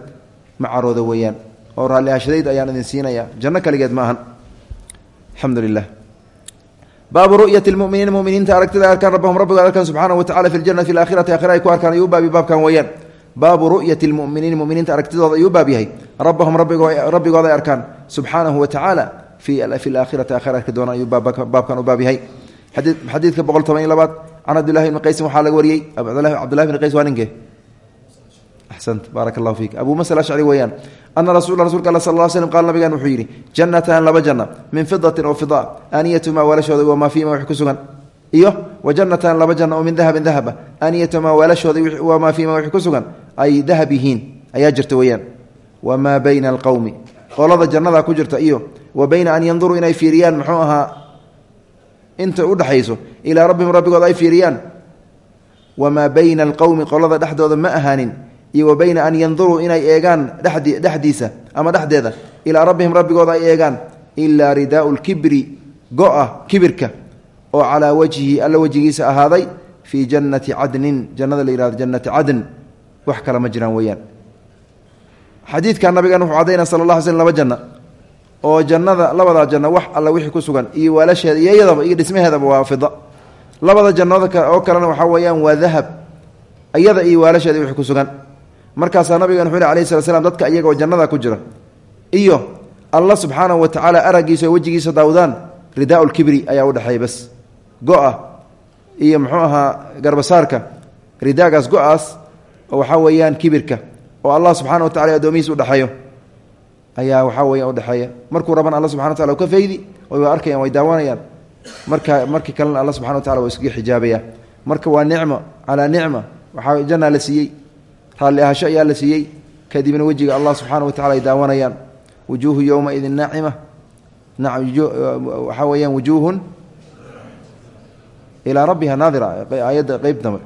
ma carooda weeyaan oo raallihashadayd ayaan idin siinaya janno kaligeed ma ahan alxamdu lilah baabu ru'yati lmuminiina muminiinta aragtida arkaan rabbahum rabbigood arkaan subxaanahu wa tacala fi ljanati fi laakhirati aakhira ay ku arkaan ayuu baabi baabkan weeyaan. Baabu ru'yati lmuminiina muminiinta aragtidooda ayuu baab yahay. Rabbahum rabbigooda ay arkaan subxaanahu wa tacaala fi laakhirati aakhira arki doona ayuu baabkan u baab yahay. Xadiidka boqol toban iyo labaad can cabdillahi bni qaysin waxaa laga wariyey. Cabdillahi bni qays waa ninkee axsant baarak allahu fiik. Abu masl ashcri weeyaan ana rasul rasulka alla sal l slm qaal nabigan wuxuu yidhi jannatan laba janna min fidatin oo fida aaniyatumaa weelashooda wamaa fiima wax ku sugan iyo wa jannatan laba janna oo min dahabin dahaba aaniyatumaa weelashooda wamaa fiima wax ku sugan ay dahab yihiin ayaa jirta weeyaan wamaa bayna alqowmi qolada jannada ku jirta iyo wa bayna an yanduruu inay fiiriyaan muxuu ahaa inta udhexayso ilaa rabbihim rabbigooda ay fiiriyaan. Wamaa bayna alqowmi qolada dhexdooda ma ahaanin iyo wa bayna an yanduruu inay eegaan dhexdiisa ama dhexdeeda ilaa rabbihim rabbigooda ay eegaan ilaa ridaau lkibri go-a kibirka oo calaa wajhihi alla wejigiisa ahaaday fii jannati cadnin jannada la yihahdo jannati cadn. Wax kale ma jiraan weeyaan. Xadiidkan nabigan wuxuu caddaynaa sala allah alay slm laba janna oo jannada labadaa janno wax alla wixii ku sugan iyo waalasheeda iyo iyadaba iyo dhismaheedaba waa fida labada jannooda oo kalena waxaa weeyaan waa dahab. Iyada iyo markaasaa nabigan wuxuu yhi alayhi slat slam dadka iyagoo jannada ku jira iyo alla subxaanahu wa tacaala araggiisa oo wejigiisa daawdaan ridaa lkibri ayaa udhexeeya bas go-a iyo muxuu ahaa garbasaarka ridaagaas go'aas weeyaan kibirka oo allah subxana wa tacala addoomihiis udhexeeyo ayaa waxaa weya udhexeeya markuu raban alla subxana wa tacala ka faydi oy waa arkayaan way daawanayaan. Marka markii kalena alla subxana wa tacala waa isga xijaabaya. Marka waa nicmo calaa nicma waxaa jannaa la siiyey raalli ahasho ayaa la siiyey. Kadibna wejiga allah subxaana wa tacala ay daawanayaan. Wujuuhu yowmaidin naacima waxaa weeyaan wujuuhun ilaa rabbiha naadira. Aayadda qeyb dambe.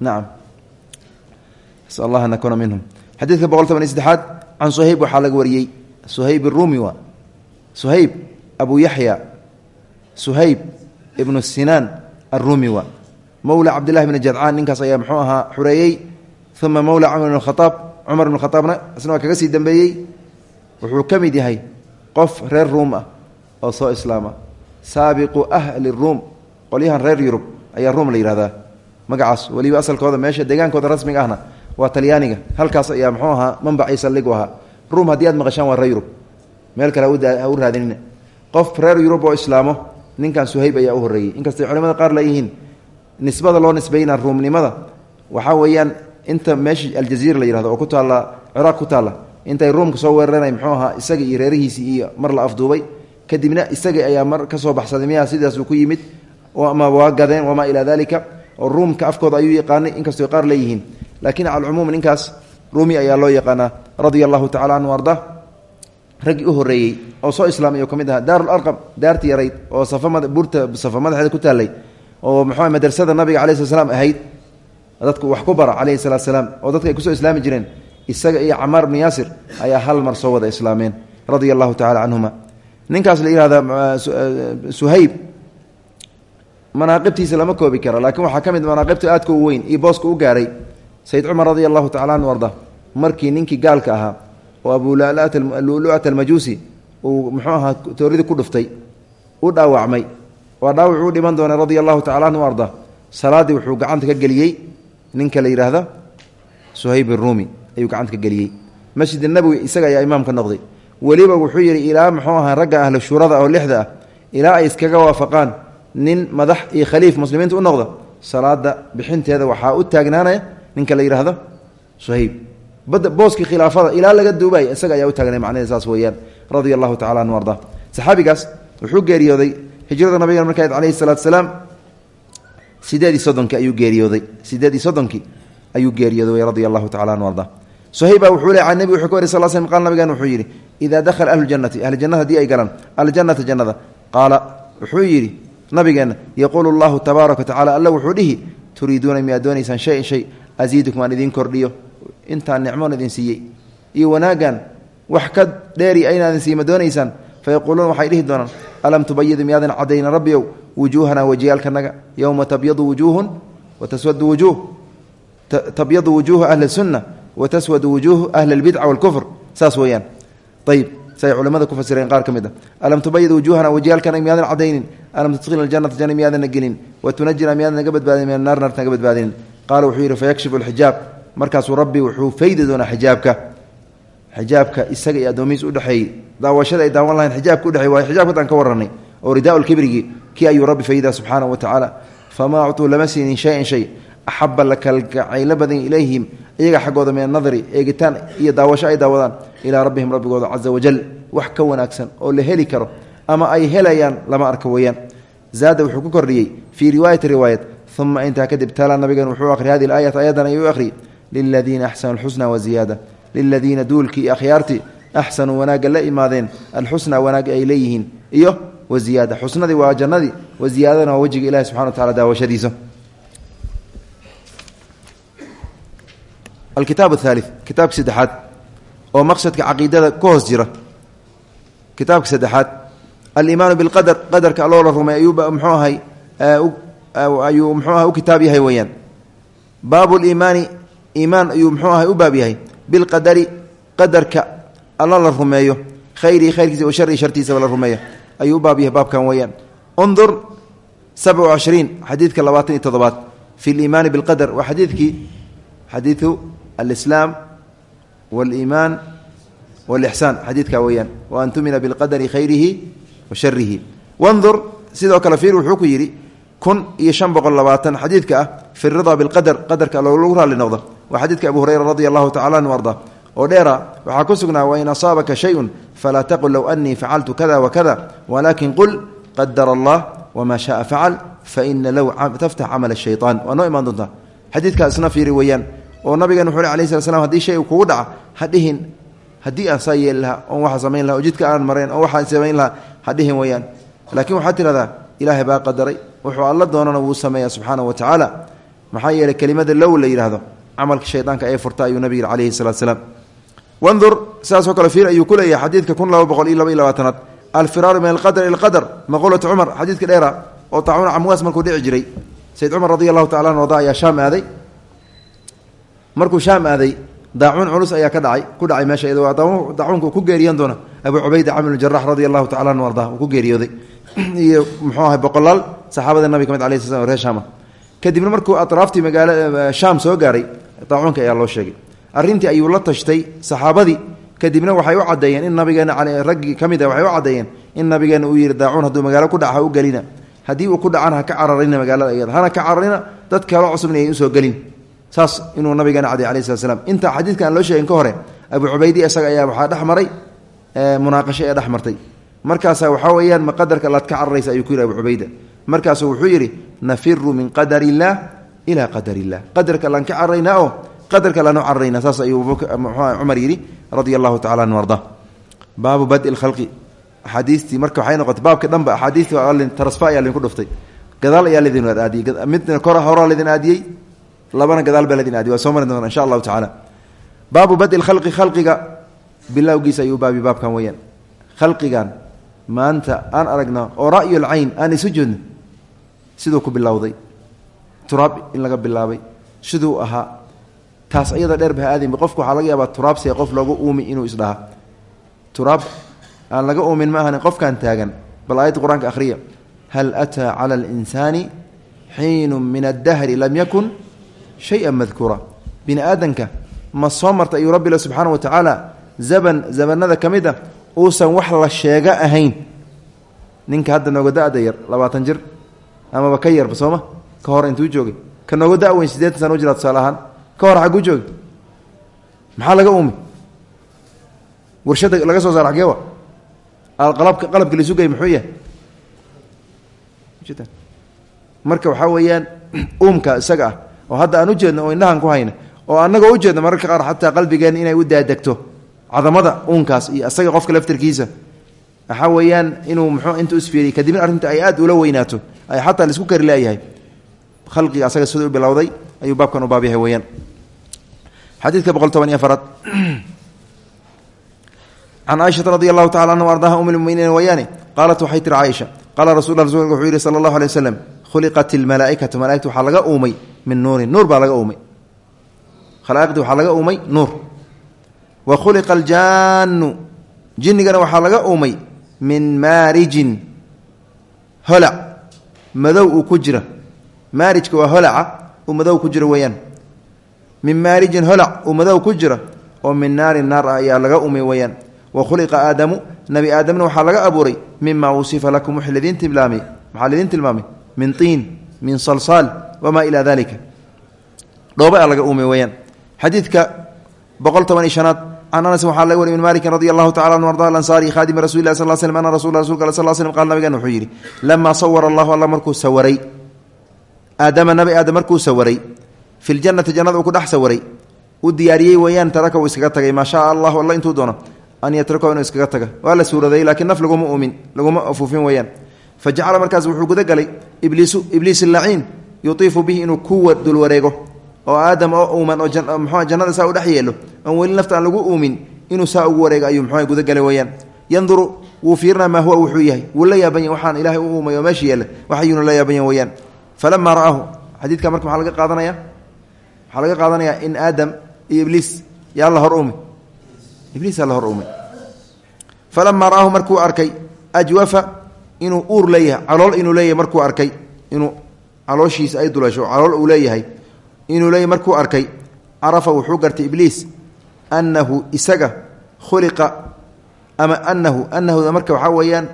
Nacam nasal allah an nakuuna minhum. Xadiidka boqol toban iyo saddexaad can suhayb waxaa laga wariyey. Suhayb irumi waa suhayb abu yaxya suhayb ibnu sinaan arumi waa mowla cabdillahi bni jadcaan ninkaas ayaa muxuu ahaa xureeyey uma mowla cumar bn khaaab cumar bn khaaabna isna kaga sii dambeeyey. Wuxuu ka mid yahay qof reer ruum ah oo soo islaama. Saabiqu ahli ruum qolyahan reer yurub ayaa ruum la yihahdaa magacaas weliba asalkooda meesha deegaankooda rasmiga ahna waa talyaaniga. Halkaas ayaa muxuu ahaa manbacii saldhig u ahaa. Ruum haddii aad maqashaan waa reer yurub. Meel kale ha u raadinina. Qof reer yurub oo islaamo ninkan suhayb ayaa u horreeyey. Inkastay culimada qaar leeyihiin nisbada loo nisbayna ruumnimada. Waxaa weeyaan inta meesha aljaziira la yihahdo oo ku taalla ciraaq ku taalla intay ruumka soo weeraranay muxuu ahaa isaga iyo reerihiisii iyo mar la afduubay. Kadibna isaga ayaa mar ka soo baxsaday miyaa sidaasuu ku yimid? Ama waa gadeen wamaa ilaa dalika oo ruumka afkooda ayuu yaqaanay inkastoo qaar leeyihiin. Laakiin calcumuum ninkaas ruumi ayaa loo yaqaanaa radia allahu tacala canhu arda raggii u horreeyey oo soo islaamay oo ka mid aha daarularqam daarti yarayd oo safamad buurta safa madaxeeda ku taallay oo muxuu madrasada nabiga calayi slat slam ahayd dadku wax ku bara calayhi salaat salaam oo dadka ay ku soo islaami jireen isaga iyo camaar bni yaasir ayaa hal mar soo wada islaameen radia allahu tacala canhuma ninkaas la yihahda suhayb manaaqibtiisa lama koobi karo laakiin waxaa ka mid manaaqibta aadka u weyn iyo booska u gaaray sayid cumar radia allahu tacala anhu arda markii ninkii gaalka ahaa oo abululu'at almajuusi uu muxuu ahaa tooridii ku dhuftay u dhaawacmay waa dhaawac u dhiman doona radia allahu tacala anhu arda. Salaaddii wuxuu gacanta ka geliyey ninka la yidhaahda suhayb iruumi ayuu gacanta ka geliyey. Masjid nabowi isaga ayaa imaamka noqday. Weliba wuxuu yidhi ilaa muxuu ahaa ragga ahlu shurada oo lixda ah ilaa ay iskaga waafaqaan nin madax iyo khaliif muslimiinta u noqda salaada bixinteeda waxaa u taagnaanaya ninka la yidhaahdo suhayb. Booskii khilaafada ilaa laga duubay isaga ayaa u taagnay macnaheed saas weeyaan radia tacala anhu arda. Saxaabigaas wuxuu geeriyooday hijrada nabiga markayd calayhi salaatu salaam sideed iyo soddonkii ayuu geeriyooday. Sideed iyo soddonkii ayuu geeriyooday radia allahu tacala anhu arda. Suhayba wuxuu le can nebi wuxuu ka wari sal slm qaal nabigan wuxuu yidhi idaa dakhala ahlu jannati ahlu jannada haddii ay galaan aljannata jannada qaala wuxuu yidhi nabigeenna yaquulu allahu tabaaraka watacala alla wuxuu dhihi turiiduuna miyaad doonaysaan shayan shay asiidukum aan idiin kordhiyo intaan nicmoon idin siiyey iyo wanaaggan wax ka dheeri aynaadan siima doonaysaan fayaquuluuna waxay dhihi doonaan alam tubayid miyaadan cadayna rabbiyow wujuuhana wajiyaalkanaga yowma tabyadu wujuuhun wa taswadu wujuuh tabyadu wujuuhu ahli sunna wa taswadu wujuuhu ahli lbidca walkufr saas weeyaan ayib say culimada ku fasireen qaar ka mid a alam tubayid wujuuhana wajiyaalkanaga miyaadan cadaynin alam tudkhilna aljanata janna miyaadana gelin wa tunajina miyaadan naga badbaadin min naar naarta naga badbaadinin qaala wuxuu yidhi fayakshifu alxijaab markaasuu rabbi wuxuu faydi doonaa xijaabka xijaabka isaga iyo daawashada ay daawan lahayn xijaabka udhexeey waa xijaabka aan ka warranay oo ridaa lkibrigi kii ayuu rabbi faydaa subxaanahu wa tacaala famaa actuu lama siinin shayan shay axaba la kalgacaylo badan ilayhim iyaga xaggooda min anadari eegitaan iyo daawasho ay daawadaan ilaa rabbihim rabbigooda caza wajal wax ka wanaagsan oo la heli karo ama ay helayaan lama arka weeyaan. Zaada wuxuu ku kordhiyey fii riwaayati riwaayat uma intaa kadib tala nabigan wuxuu akhriy hadi aayat ayadan ayuu akhriy liladiina axsanu alxusna waziyaada liladiina duulkii iyo akhyaartii axsanuu wanaagga la imaadeen alxusna wanaag ay leeyihiin iyo waziyaada xusnadii waa jannadii waziyaadana waa wejiga ilahi subxana wa tacala daawashadiisa alkitaab athaali kitaabka saddexaad oo maqsadka caqiidada ku hoos jira kitaabka saddexaad alimaanu bilqadar qadarka alloo la rumey ayuu mxuu ahay ayuu mxuu aha u kitaab yahay weeyaan baabu liimaani iimaan ayuu mxuu ahay u baab yahay bilqadari qadarka alla la rumeeyo. Khayrihi khayrkiisa wa sharihi shartiisaba la rumeeya ayuu baab yahay baabkan weeyaan. Undur sabca cashriin xadiidka labaatan iyo toddobaad. Fi liimaani bilqadar waa xadiidkii xadiidu alislaam waliimaan walixsaan xadiidkaa weeyaan. Wa an tumina bilqadari khayrihi wa sharihi wandur sidoo kale fiir wuxuu ku yidhi kun iyo shan boqol labaatan xadiidka ah fi ridaa oo dheera waxaa ku sugnaa wain asaabaka shayun falaa taqul low anii facaltu kada wakada walaakin qul qadara allah wma shaaa facal faina low taftax camal shayaan waa noo imaan doontaa xadiidkaa isna fiiri weeyaan. Oo nabigan wuxu alay slat slam haddii shay kugu dhaca ha dhihin. Haddii aan saa oon waxa samayn laha oo aan marayn oo waxaan samayn lahaa ha dhihin weeyaan. Laakiin waxaad tidhahdaa ilaahay baa qadaray wuxuu alla doonana wuu sameeya subxaana wa tacaala. Maxaa yeeley kelimada la yidhaahdo camalka shaydaanka ee furta ayuu nabig yidhi calayhi salatu salaam wandur sidaasoo kale fiir ayuu ku leeyahay xadiidka kun laba boqol iyo laba iyo labaatanaad alfiraaru min alqadr ila alqadar maqulatu cumar xadiidka dheera oo taacuun camwaas markuu dhici jiray sayd cumar radi allahu tacala an wada ayaa shaam aaday markuu shaam aaday daacuun culus ayaa ka dhacay ku dhacay meesha iyadoo daacuunka uu ku geeriyoon doona abu cubayda camr bn jarax radi allahu tacala an arda uu ku geeriyooday iyo muxuu ahay boqolaal saxaabada nabig ka mid alayh sl slam reer shaama kadibna markuu atraaftii magaala shaam soo gaaray daacuunka ayaa loo sheegay arrintii ayuu la tashtay saxaabadii. Kadibna waxay u caddeeyeen in nabigeena raggii ka mid a waxay u caddeeyeen in nabigeena uu yidhi daacuun hadduu magaalo ku dhaca ha u gelina. Haddii uu ku dhacana ha ka cararina magaalada iyada. Hana ka cararina dad kaloo cusubna ay u soo gelin. Saas inuu nabigeena cadey alai slat intaa xadiidka loo sheegin ka hore abu cubaydi isaga ayaa waxaa dhex maray munaaqasho ee dhex martay. Markaasaa waxaa weeyaan ma qadarka laad ka cararaysa ayuu ku yidhi abu cubayda. Markaasuu wuxuu yidhi nafiru min qadar illaah ilaa qadar illah. Qadarka laan ka cararaynaa oo qadarka laanu cararaynaa saas ayuu cumar yidhi radia allahu tacala anhu arda. Baabu badi lkhalqi axaadiistii marka waxay noqotay baabka dhanba axaadiistii tarasfa ayaa lidinku dhuftay. Gadaal ayaa lidin aadiyey. Midna kor horaa lidin aadiyey labana gadaal baa aadiyey. Waa soo insha allahu tacala baabu badi lkhalqi khalqiga bilowgiisa ayuu baabi baabkan weyaan khalqigan maanta aan aragna oo ra'yu lcayn aan isu jeedno siduu ku bilowday. Turaab in laga bilaabay siduu ahaa taas ayada dheer bah aadami qofku waxaa laga yaabaa turaab see qof loogu uumi inuu isdhaha turaab aan laga uumin ma ahan qofkan taagan. Bal aayadda qur'aanka akhriya hal ataa cala alinsaani xiinu min addahri lam yakun shay-an madkuura. Bini aadanka ma soo marta ayuu rabbila subxaana wa tacaala zaban zabanada ka mid a uusan wax la sheega ahayn. Ninka hadda nooga da-da yar labaatan jir amaba ka yarba sooma ka hor intuu joogay. Ka nooga da weyn sideetan sana u ka hor xagguu joogay maxaa laga uumi? Warshada laga soo saara xageewa qalabka qalabka laisu gey muxuu yahay? Marka waxaa weeyaan uumka isaga ah oo hadda aan ujeedno oo indhahan ku hayna oo annagoo ujeedno mararka qaar xataa qalbigeenna inay u daadegto cadamada uunkaas iyo isaga qofka laftarkiisa. Waxaa weeyaan inuu muxuu intuu isfiiriy kadibna arrinta ay aad ula weynaato ay xataa la isku kari leeyahay. Khalqiga asaga siduu u bilowday ayuu baabkan u baab weeyaan xadiidka boqol toban iyo afaraad. Can caaishata radi allahu tacala anha ardaha um lmuminiina wayaane qaalat waxay tiri caaisha qaala rasul rasulka wuxuu yihi sala allahu alay waslem khuliqat ilmalaaikatu malaaigta waxaa laga uumay min nuurin nuur baa laga uumay. Khalaa'iqdii waxaa laga uumay nuur. Wa khuliqa aljaanu jinnigana waxaa laga uumay min maarijin holac madow ku jira. Maarijka waa madow ku jiro weeyaan min maarijin holac uu madow ku jira oo min naarin naar ah ayaa laga uumay weeyaan wa khuliqa aadamu nebi aadamna waxaa laga abuuray mima wusifa lakum wx lidiin tilmaamay maxaa lidiin tilmaamay? Min tiin min salsaal wamaa ilaa dalika dhooba a laga uumay weeyaan xadiidka boqol toban iyo shanaad can anas waxaa laga wariy min malikin radi allahu tacala anu arda alansaari khaadimi rasuli lah sal slm ana rasul rasulka sal slm qal nabigan wuxuu yidhi lamaa sawara allahu alla markuu sawaray. Aadama nabi aadam markuu sawaray fi ljannati jannada uu ku dhex sawaray. U diyaariyey weeyaan taraka uu iskaga tagay. Maa shaa allahu alla intuu doono an yatrakahu inuu iskaga taga. Waa la suuraday laakiin naf laguma uumin laguma afuufin weeyaan. Fa jacala markaas wuxuu gudagalay ibliisu ibliis laciin yutiifu bihi inuu kuwa dul wareego oo aadam oo uuman oo mxua jannada saa u dhex yeelo oon weli nafta aan lagu uumin inuu saa ugu wareego ayuu mxua gudagalay weeyaan. Yanduru wuu fiirina maa huwa wuxuu yahay. Wuu la yaabanya waxaan ilaahay u uumay oo meesha yeela waxayuuna la yaabanya weeyaan. Falamaa ra'aahu waxaa laga qaadanayaa in aadam iyo ibliis yaa la hor umi ibliisa la hor umi falamaa ra'aahu markuu arkay ajwafa inuu uur leeyahay calool inuu leeyahay markuu arkay inuu calooshiisa ay dulasho calool uu leeyahay inuu leeyahay markuu arkay carafa wuxuu gartay ibliis annahu isaga khuliqa ama anahu anahuda marka waxaa weeyaan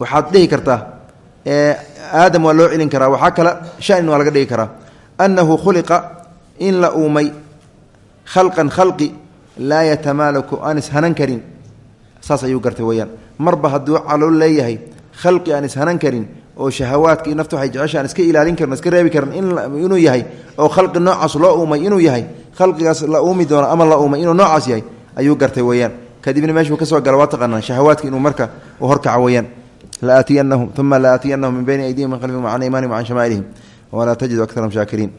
waxaad dhihi kartaa aadam waa loo celin karaa waxaa kale shanin waa laga dhigi karaa annahu khuliqa in la uumay khalqan khalqi laa yatamaalaku aan ishanan karin saas ayuu gartay weyaan marba hadduu calool leeyahay khalqi aan ishanan karin oo shahawaadka iyo nafta waxay jecesha aan iska ilaalin karin iska reebi karin inuu yahay oo khalqi noocaas loo uumay inuu yahay khalqigaas la uumi doono ama la uumay inuu noocaas yahay ayuu gartay weyaan kadibna meeshuu ka soo gala waa taqaanaa shahawaadka inuu marka u horkaca weyaan uma laatiyannahum min bayni aydihim min can shamaailihim walaa tajidu akarahum shaakiriin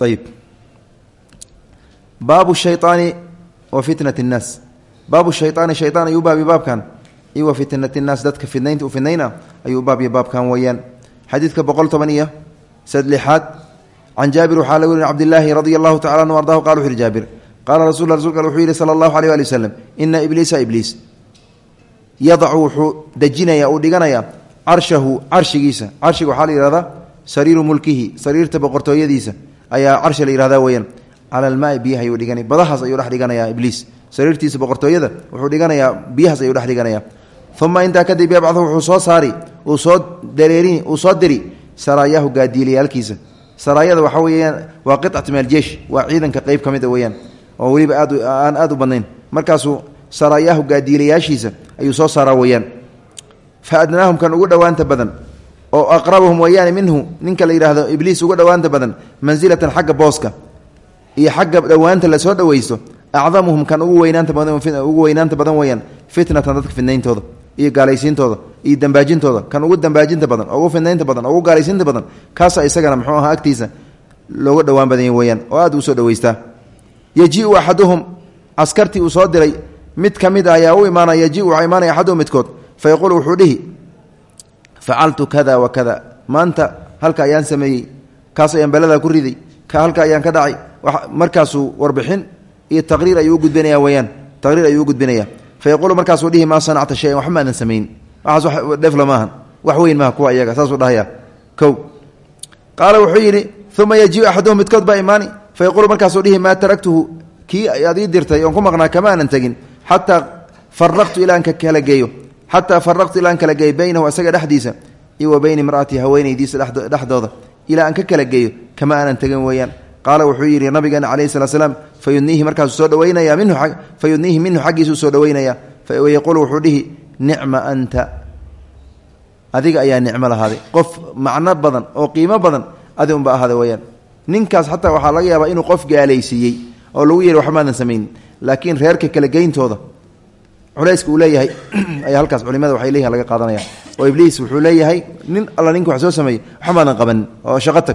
ayib baabu shayaani wa fitnat اnnaas baabu shayaani shayaan ayuu baabiya baabkan iyo wa fitnat اnnaas dadka fidnaynta u fidnayna ayuu baabiya baabkan weeyaan xadiidka boqol toban iyo sadlixaad can jaabir waxaa la weri cabdilaahi radia allahu tacala anu ardahu qala wuxu yhi jaabir qaala rasul rasulka wuxuu yidhi sala allahu aleyh ali waslem ina ibliisa ibliis yadacu wuxuu dejinayaa uu dhiganayaa carshahu carshigiisa carshiga waxaa la yihahdaa sariiru mulkihi sariirta boqortooyadiisa ayaa carshi la yihahdaa weyaan cala almaai biyaha ayuu dhiganay badahaas ayuu dhex dhiganayaa ibliis. Sariirtiisa boqortooyada wuxuu dhiganayaa biyahaas ayuu dhex dhiganayaa. Uma intaa kadib yabcahu wuxuu soo saari uu soo dareerini uu soo diri saraayahu gaadiilayaalkiisa saraayada waxaa weeyaan waa qicatu min aljeesh waa ciidanka qeyb ka mid a weyaan oo weliba aad aan aad u badnayn. Markaasuu saraayahu gaadiilayaashiisa ayuu soo saaraa weyaan fa adnaahum kan ugu dhowaanta badan oo aqrabahum weyaane minhu ninka la yidhaahdo ibliis ugu dhowaanta badan mansilatan xagga booska iyo xagga dhowaanta la soo dhoweysto acdamuhum kan ugu weynaanta badan ugu weynaanta badan weyaan fitnatan dadka fidnayntooda iyo gaalaysiintooda iyo dambaajintooda kan ugu dambaajinta badan ugu fidnaynta badan ugu gaalaysiinta badan kaasa isagana muxuu ahaa agtiisa looga dhowaan badanya weyaan oo aad u soo dhoweystaa yajiu axaduhum caskartii uu soo diray mid ka mid ayaa u imaanaya yajiu waxaa imaanaya axaduhum midkood fa yaquul wuxuu dhihi facaltu kada wa kada maanta halka ayaan sameeyey kaas ayaan beladaa ku riday ka halka ayaan ka dhacay markaasuu warbixin iyo taqriir ayuu u gudbinaya weyaan taqriir ayuu u gudbinaya fa yaquulu markaasuu dhihi maa sanacta shayan waxba maadan samayn waxaas dhefla maahan wax weyn maaha kuwa iyaga saasuu dhahaya kow qaala wuxuu yidhi uma yajiu axaduhum midkood baa imaani fa yaquulu markaasuu dhihi maa taraktuhu kii aad ii dirtay oon ku maqnaa kama aanan tegin xataa faraqtu ilaan ka kala geeyo xataa faraqtu ilaan kala geeyo baynahu isaga dhexdiisa iyo wa bayni imra'ati haweenaydiisa dhexdooda ilaa aan ka kala geeyo kama aanan tegin weeyaan. Qaala wuxuu yidhi nabigeena calayhi salaa slaam fa yudniihi markaasuu soo dhaweynaya minhu fa yudniihi minhu xaggiisuu soo dhaweynaya fayaquulu wuxuu dhihi nicma anta. Adiga ayaa nicmo lahaaday. Qof macno badan oo qiimo badan adi unba ahaada weyaan ninkaas xataa waxaa laga yaabaa inuu qof gaalaysiiyey oo lagu yehi waxba maadan samaynin laakiin reerka kala geyntooda culayska uu leeyahay ayaa halkaas culimada waxay leeyihiin laga qaadanaya. Oo ibliis wuxuu leeyahay nin alla ninka wax soo sameeyey waxba maadan qabanin oo shaqo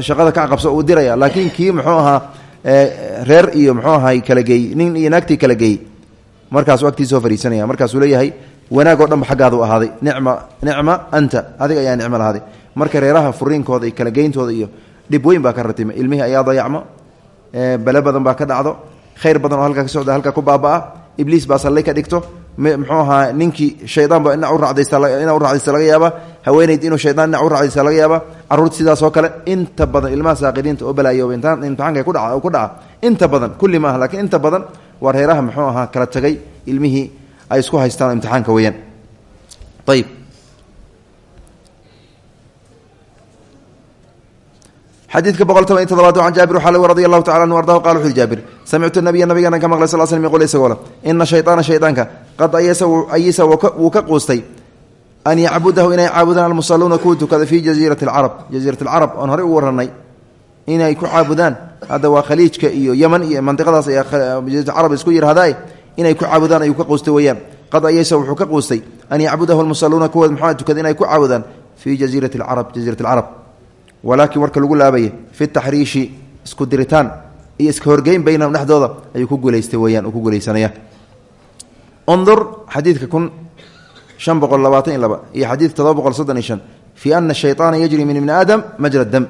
shaqada ka qabso uu diraya. Laakiin kii muxuu ahaa reer iyo muxuu ahay kala geey nin iyo naagtii kala geeyey markaasuu agtiisa soo fariisanaya. Markaasuu leeyahay wanaag oo dhanba xaggaadu ahaaday. Nicma nicma anta adiga ayaa nicmo lahaaday marka reeraha furiinkooda iyo kala geyntooda iyo dhib weyn baa ka ratima ilmihii ayaa dayacmo bale badan baa ka dhacdo khayr badan oo halkaa ka socda halkaa ku baabaa ibliis baa sallay ka dhigto. Muxuu ahaa ninkii shaydaan ba ina u racdaysta laga yaaba haweenayd inuu shaydaan dhinac u racdaysta laga yaaba carruurta sidaas oo kale inta badan ilmaha saaqidiinta oo balaayooba imtixaanka ku dhaca inta badan kulli maaha laakiin inta badan waa reeraha muxuu ahaa kala tagay. Ilmihii ay isku haystaan imtixaanka weeyaan. Ayib xadiidka boqol toban iyo todobaad can jaabir waxaa radi allahu tacala anhu ardahu qala wuxu jaabir samictu nabiya nabigeena ka maqlay sal slm yqul isagoo le ina shayطaana shaydaanka qad ayisa wuu ka quustay an yacbudahu inay caabudaan almusaluuna kuwa tukada fii jaziirati alcarab jaziirat alcarab oon horey u warranay inay ku caabudaan hadda waa khaliijka iyo yeman iyo mandiqadaas carab isku yirahdaa inay ku caabudaan ayuu ka quustay weeyaan qad ayasa wuxuu ka quustay an yacbudahu almusaluuna kuwa muxua tukada inay ku caabudaan fii jaziirati alcarab jaziirat alcarab walaakiin warka lagu laabaya fi taxriishi isku diritaan iyo iska horgeyn baynahum dhexdooda ayuu ku guulaystay weyaan ku guulaysanaya. Undur xadiidka kun shan boqol labaatan iyo laba iyo xadiid todoba boqol soddon iyo shan. Fii ana shayطaana yajri min ibni aadam majra dam.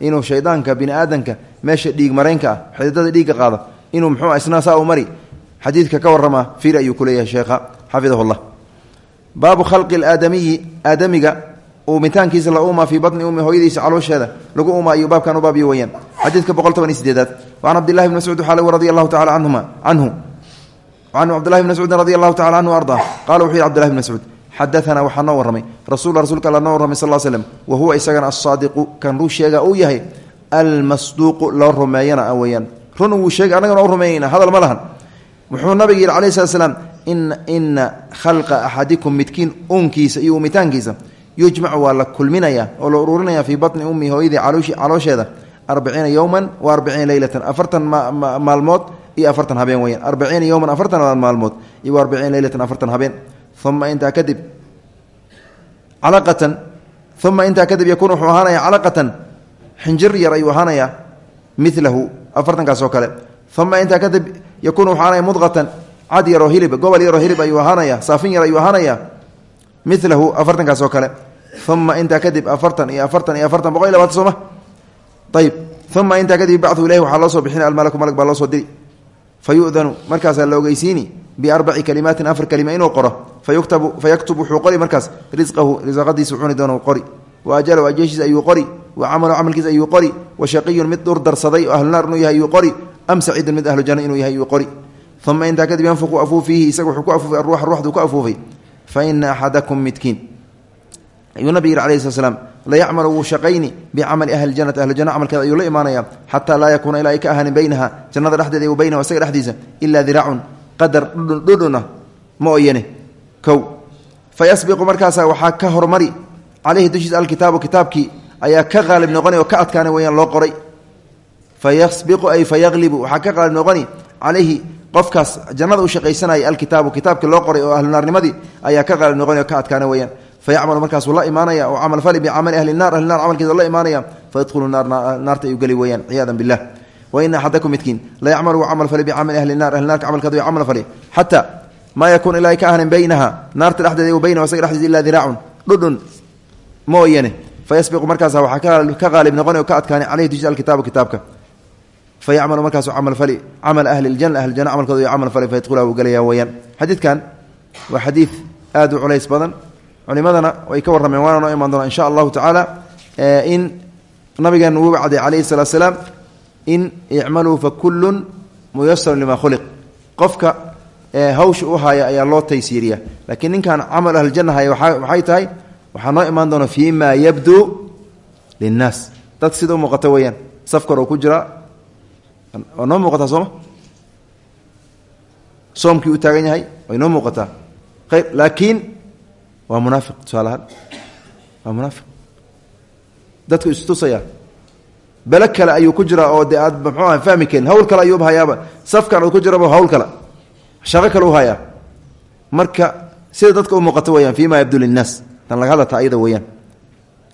Inuu shaydaanka bini aadamka meesha dhiig maraynka ah xididada dhiigga qaada inuu muxuu isna saa u mari. Xadiidka ka warramaa fiir uumitaankiisa la uumaa fii batni ummi hooyadiisa caloosheeda lagu uumaa ayuu baabkan u baabiyo weyaan xadiidka boqol toban iyo sideedaad wacan cabdillahi bni mascuud waxaa radi allahu tacala canhuma canhu can cabdillahi bni mascuudin radi allahu tacala canhu ardaa qala wuxuu yihi cbdillahi bni mascuud xadaanaa waxaa noo warramay. Rasul rasuulka alla noo warramay sal slem wa huwa isagana asaadiqu kan ruu sheega uu yahay almasduuqu loo rumeeyana a weyaan run wuu sheegay annagana u rumeynayna hadal ma wuxuu nabiga yidhi alayh slat slaam khalqa axadikum midkiin uunkiisa iyo uumitaankiisa yujmacu waa la kulminaya oo la ururinaya fii batni ummi hooyadii caloosheeda arbaciina yowman wa arbaciina leylatan afartan maalmood iyo afartan habeen weyaan arbaciina yowman afartan maalmood iyo arbaciina leylatan afartan habeen. Uma intaa kadib calaqatan uma intaa kadib yakuun wuxuu ahaanaya calaqatan xinjir yar ayuu ahaanayaa milahu afartankaas oo kale. Uma intaa kadib yakuun wuxuu ahaanaya mudqatan hilib gobol yaroo hilib ayuu ahaanaya saafin yar milahu afartankaas oo kale. Uma intaa kadib afartan iyo afartan iyo afartan boqol iyo labaatan sooma ayib uma intaa kadib bacuu ilahi waxaa loo soo bixina almalaku malag baa loo soo diri. Fa yudanu markaasaa la ogeysiini biarbaci kalimaatin afar kalima inuu qoro. Fayuktabu fayaktub wuxuu qori markaas. Risqahu risaqadiisa cuni doona qori. Wa ajalahu ajeeshiisa ayuu qori. Wa camalahu camalkiisa ayuu qori. Wa shaqiyun mid dur darsaday oo ahlunaar inuu yahay ayuu qori. Am saciidun mid ahlu janna inuu yahay ayuu qori. Uma intaa kadib yanfuqu fa ina axadakum midkiin ayuu nabig yidhi alayhi slat slam layacmalu wuu shaqayni bicamali ahli janati ahlu janna camalkeeda ayuu la imaanaya xataa laa yakuuna ilaa ay ka ahaanin baynaha jannada dhexdeeda wa baynahu isaga dhexdiisa ilaa diraacun qadar dhudhuna ma oyane kow fa yasbiqu markaasaa waxaa ka hormari caleyhi dushiisa alkitaabu kitaabkii ayaa ka qaalib noqoni oo ka adkaana weyaan loo qoray fa ka qaalib noqoni calayhi qofkaas jannada u shaqaysanaya alkitaabu kitaabkii loo qoray oo ahlunaarnimadii ayaa ka qaalib noqoni oo ka adkaana weyaan fayacmalu markaasuu la imaanaya oo camal fali bicamali ahli naar ahli camalkiisa la imaanaya fayadkhulu naarta ayuu geli weyaan ciyadan billah. Waina axadakum midkiin la yacmalu wuu camal fali bicamali ahli naar ahli naarka camalkeeda uu camal fali. Xataa maa yakuun ilaa ay ka ahnin baynaha naarta dhexdeeda baynahu isaga dhexdiisa ilaa diraacun dhudhun mooyane. Fayasbiqu markaasa waxaa ka qaalib noqoni oo ka adkaani caleyhi kitaabka fayacmalu markaasu camal fali camal ahli ljana ahli janna camalkooda uu camal fali fayadkhula wuu gelaya weyaan xadiidkan waa xadiid aad u culays badan culimadana way ka warrameen waana noo imaan doonaa insha allahu tacaala in nabigeena uu wacday calayhi salatu salaam in icmaluu fa kullun muyasarun lima khuliq qofka hawsha u haya ayaa loo taysiiriya laakiin ninkan camal ahljana haya waxay tahay waxaa noo imaan doona fii ma yabduu linnaas waa noo muuqataa sooma? Soomkii u taagan yahay way noo muuqataa. Ayr laakiin waa munaafiq tusaalahaan waa munaafiq. Dadku istusaya bele kale ayuu ku jiraa oo de aad mxuu aha fahmi karin hawl kale ayuuba hayaaba. Safkan uu ku jiraba hawl kale. Shaqo kale u hayaa. Marka sida dadka u muuqato weyaan fii ma yabdu linnaas. Tan laga hadlata ayada weeyaan.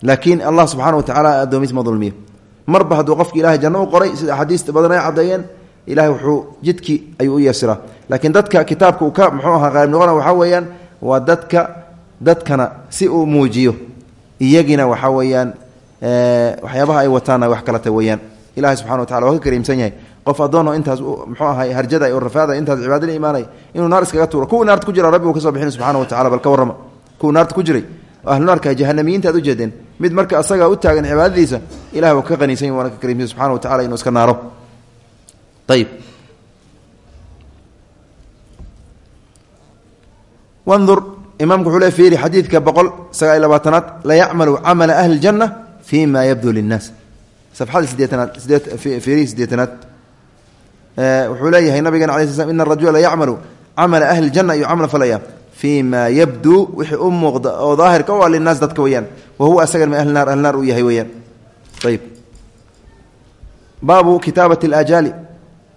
Laakiin allah subxaana wa tacala addoomiis ma dulmiyo marba hadduu qofki ilahay janno u qoray sida axaadiista badan ay caddeeyeen ilahay wuxuu jidkii ayuu u yeesiraa laakiin dadka kitaabka uu ka muxuu ahaa qaalib noqona waxaa weeyaan waa dadka dadkana si uu muujiyo. Iyagina waxaa weeyaan waxyaabaha ay wataana wax kalata weeyaan. Ilahay subxana wa tacala waa ka kariimsan yahay. Qof addoonoo intaas muxuu ahay harjada oo rafaada intaas cibaadala imaanay inuu naar iskaga tuuro. Kuwii naarta ku jira rabbi uu ka soo bixin subxana wa tacala bal ka warrama. Kuwii naarta ku jiray oo ahlu naarka jahanamiyiinta ad ujeedeen mid marka asaga u taagan cibaadadiisa ilahay waa ka qaniisan waana ka kariimsan subxana wa tacala inuu iska naaro. Ayib wandur imaamku wuxuu le fiiri xadiidka boqol sagaal iyo labaatanaad la yacmalu camala ahli ljanna fi ma yabdu linnaas. Safxada sideetanaad sideed fiirihi sideetanaad wuxuu leeyahay nabigeen alay sl slam ina arajula la yacmalu camala ahli ljanna ayuu camal falaya fi ma yabduu wixii u muuqda oo daahirka u ah linaas dadka weyaan wa huwa asagan min ahli naar ahli naar uu yahay weyaan ayib baabu kitaabat alajaali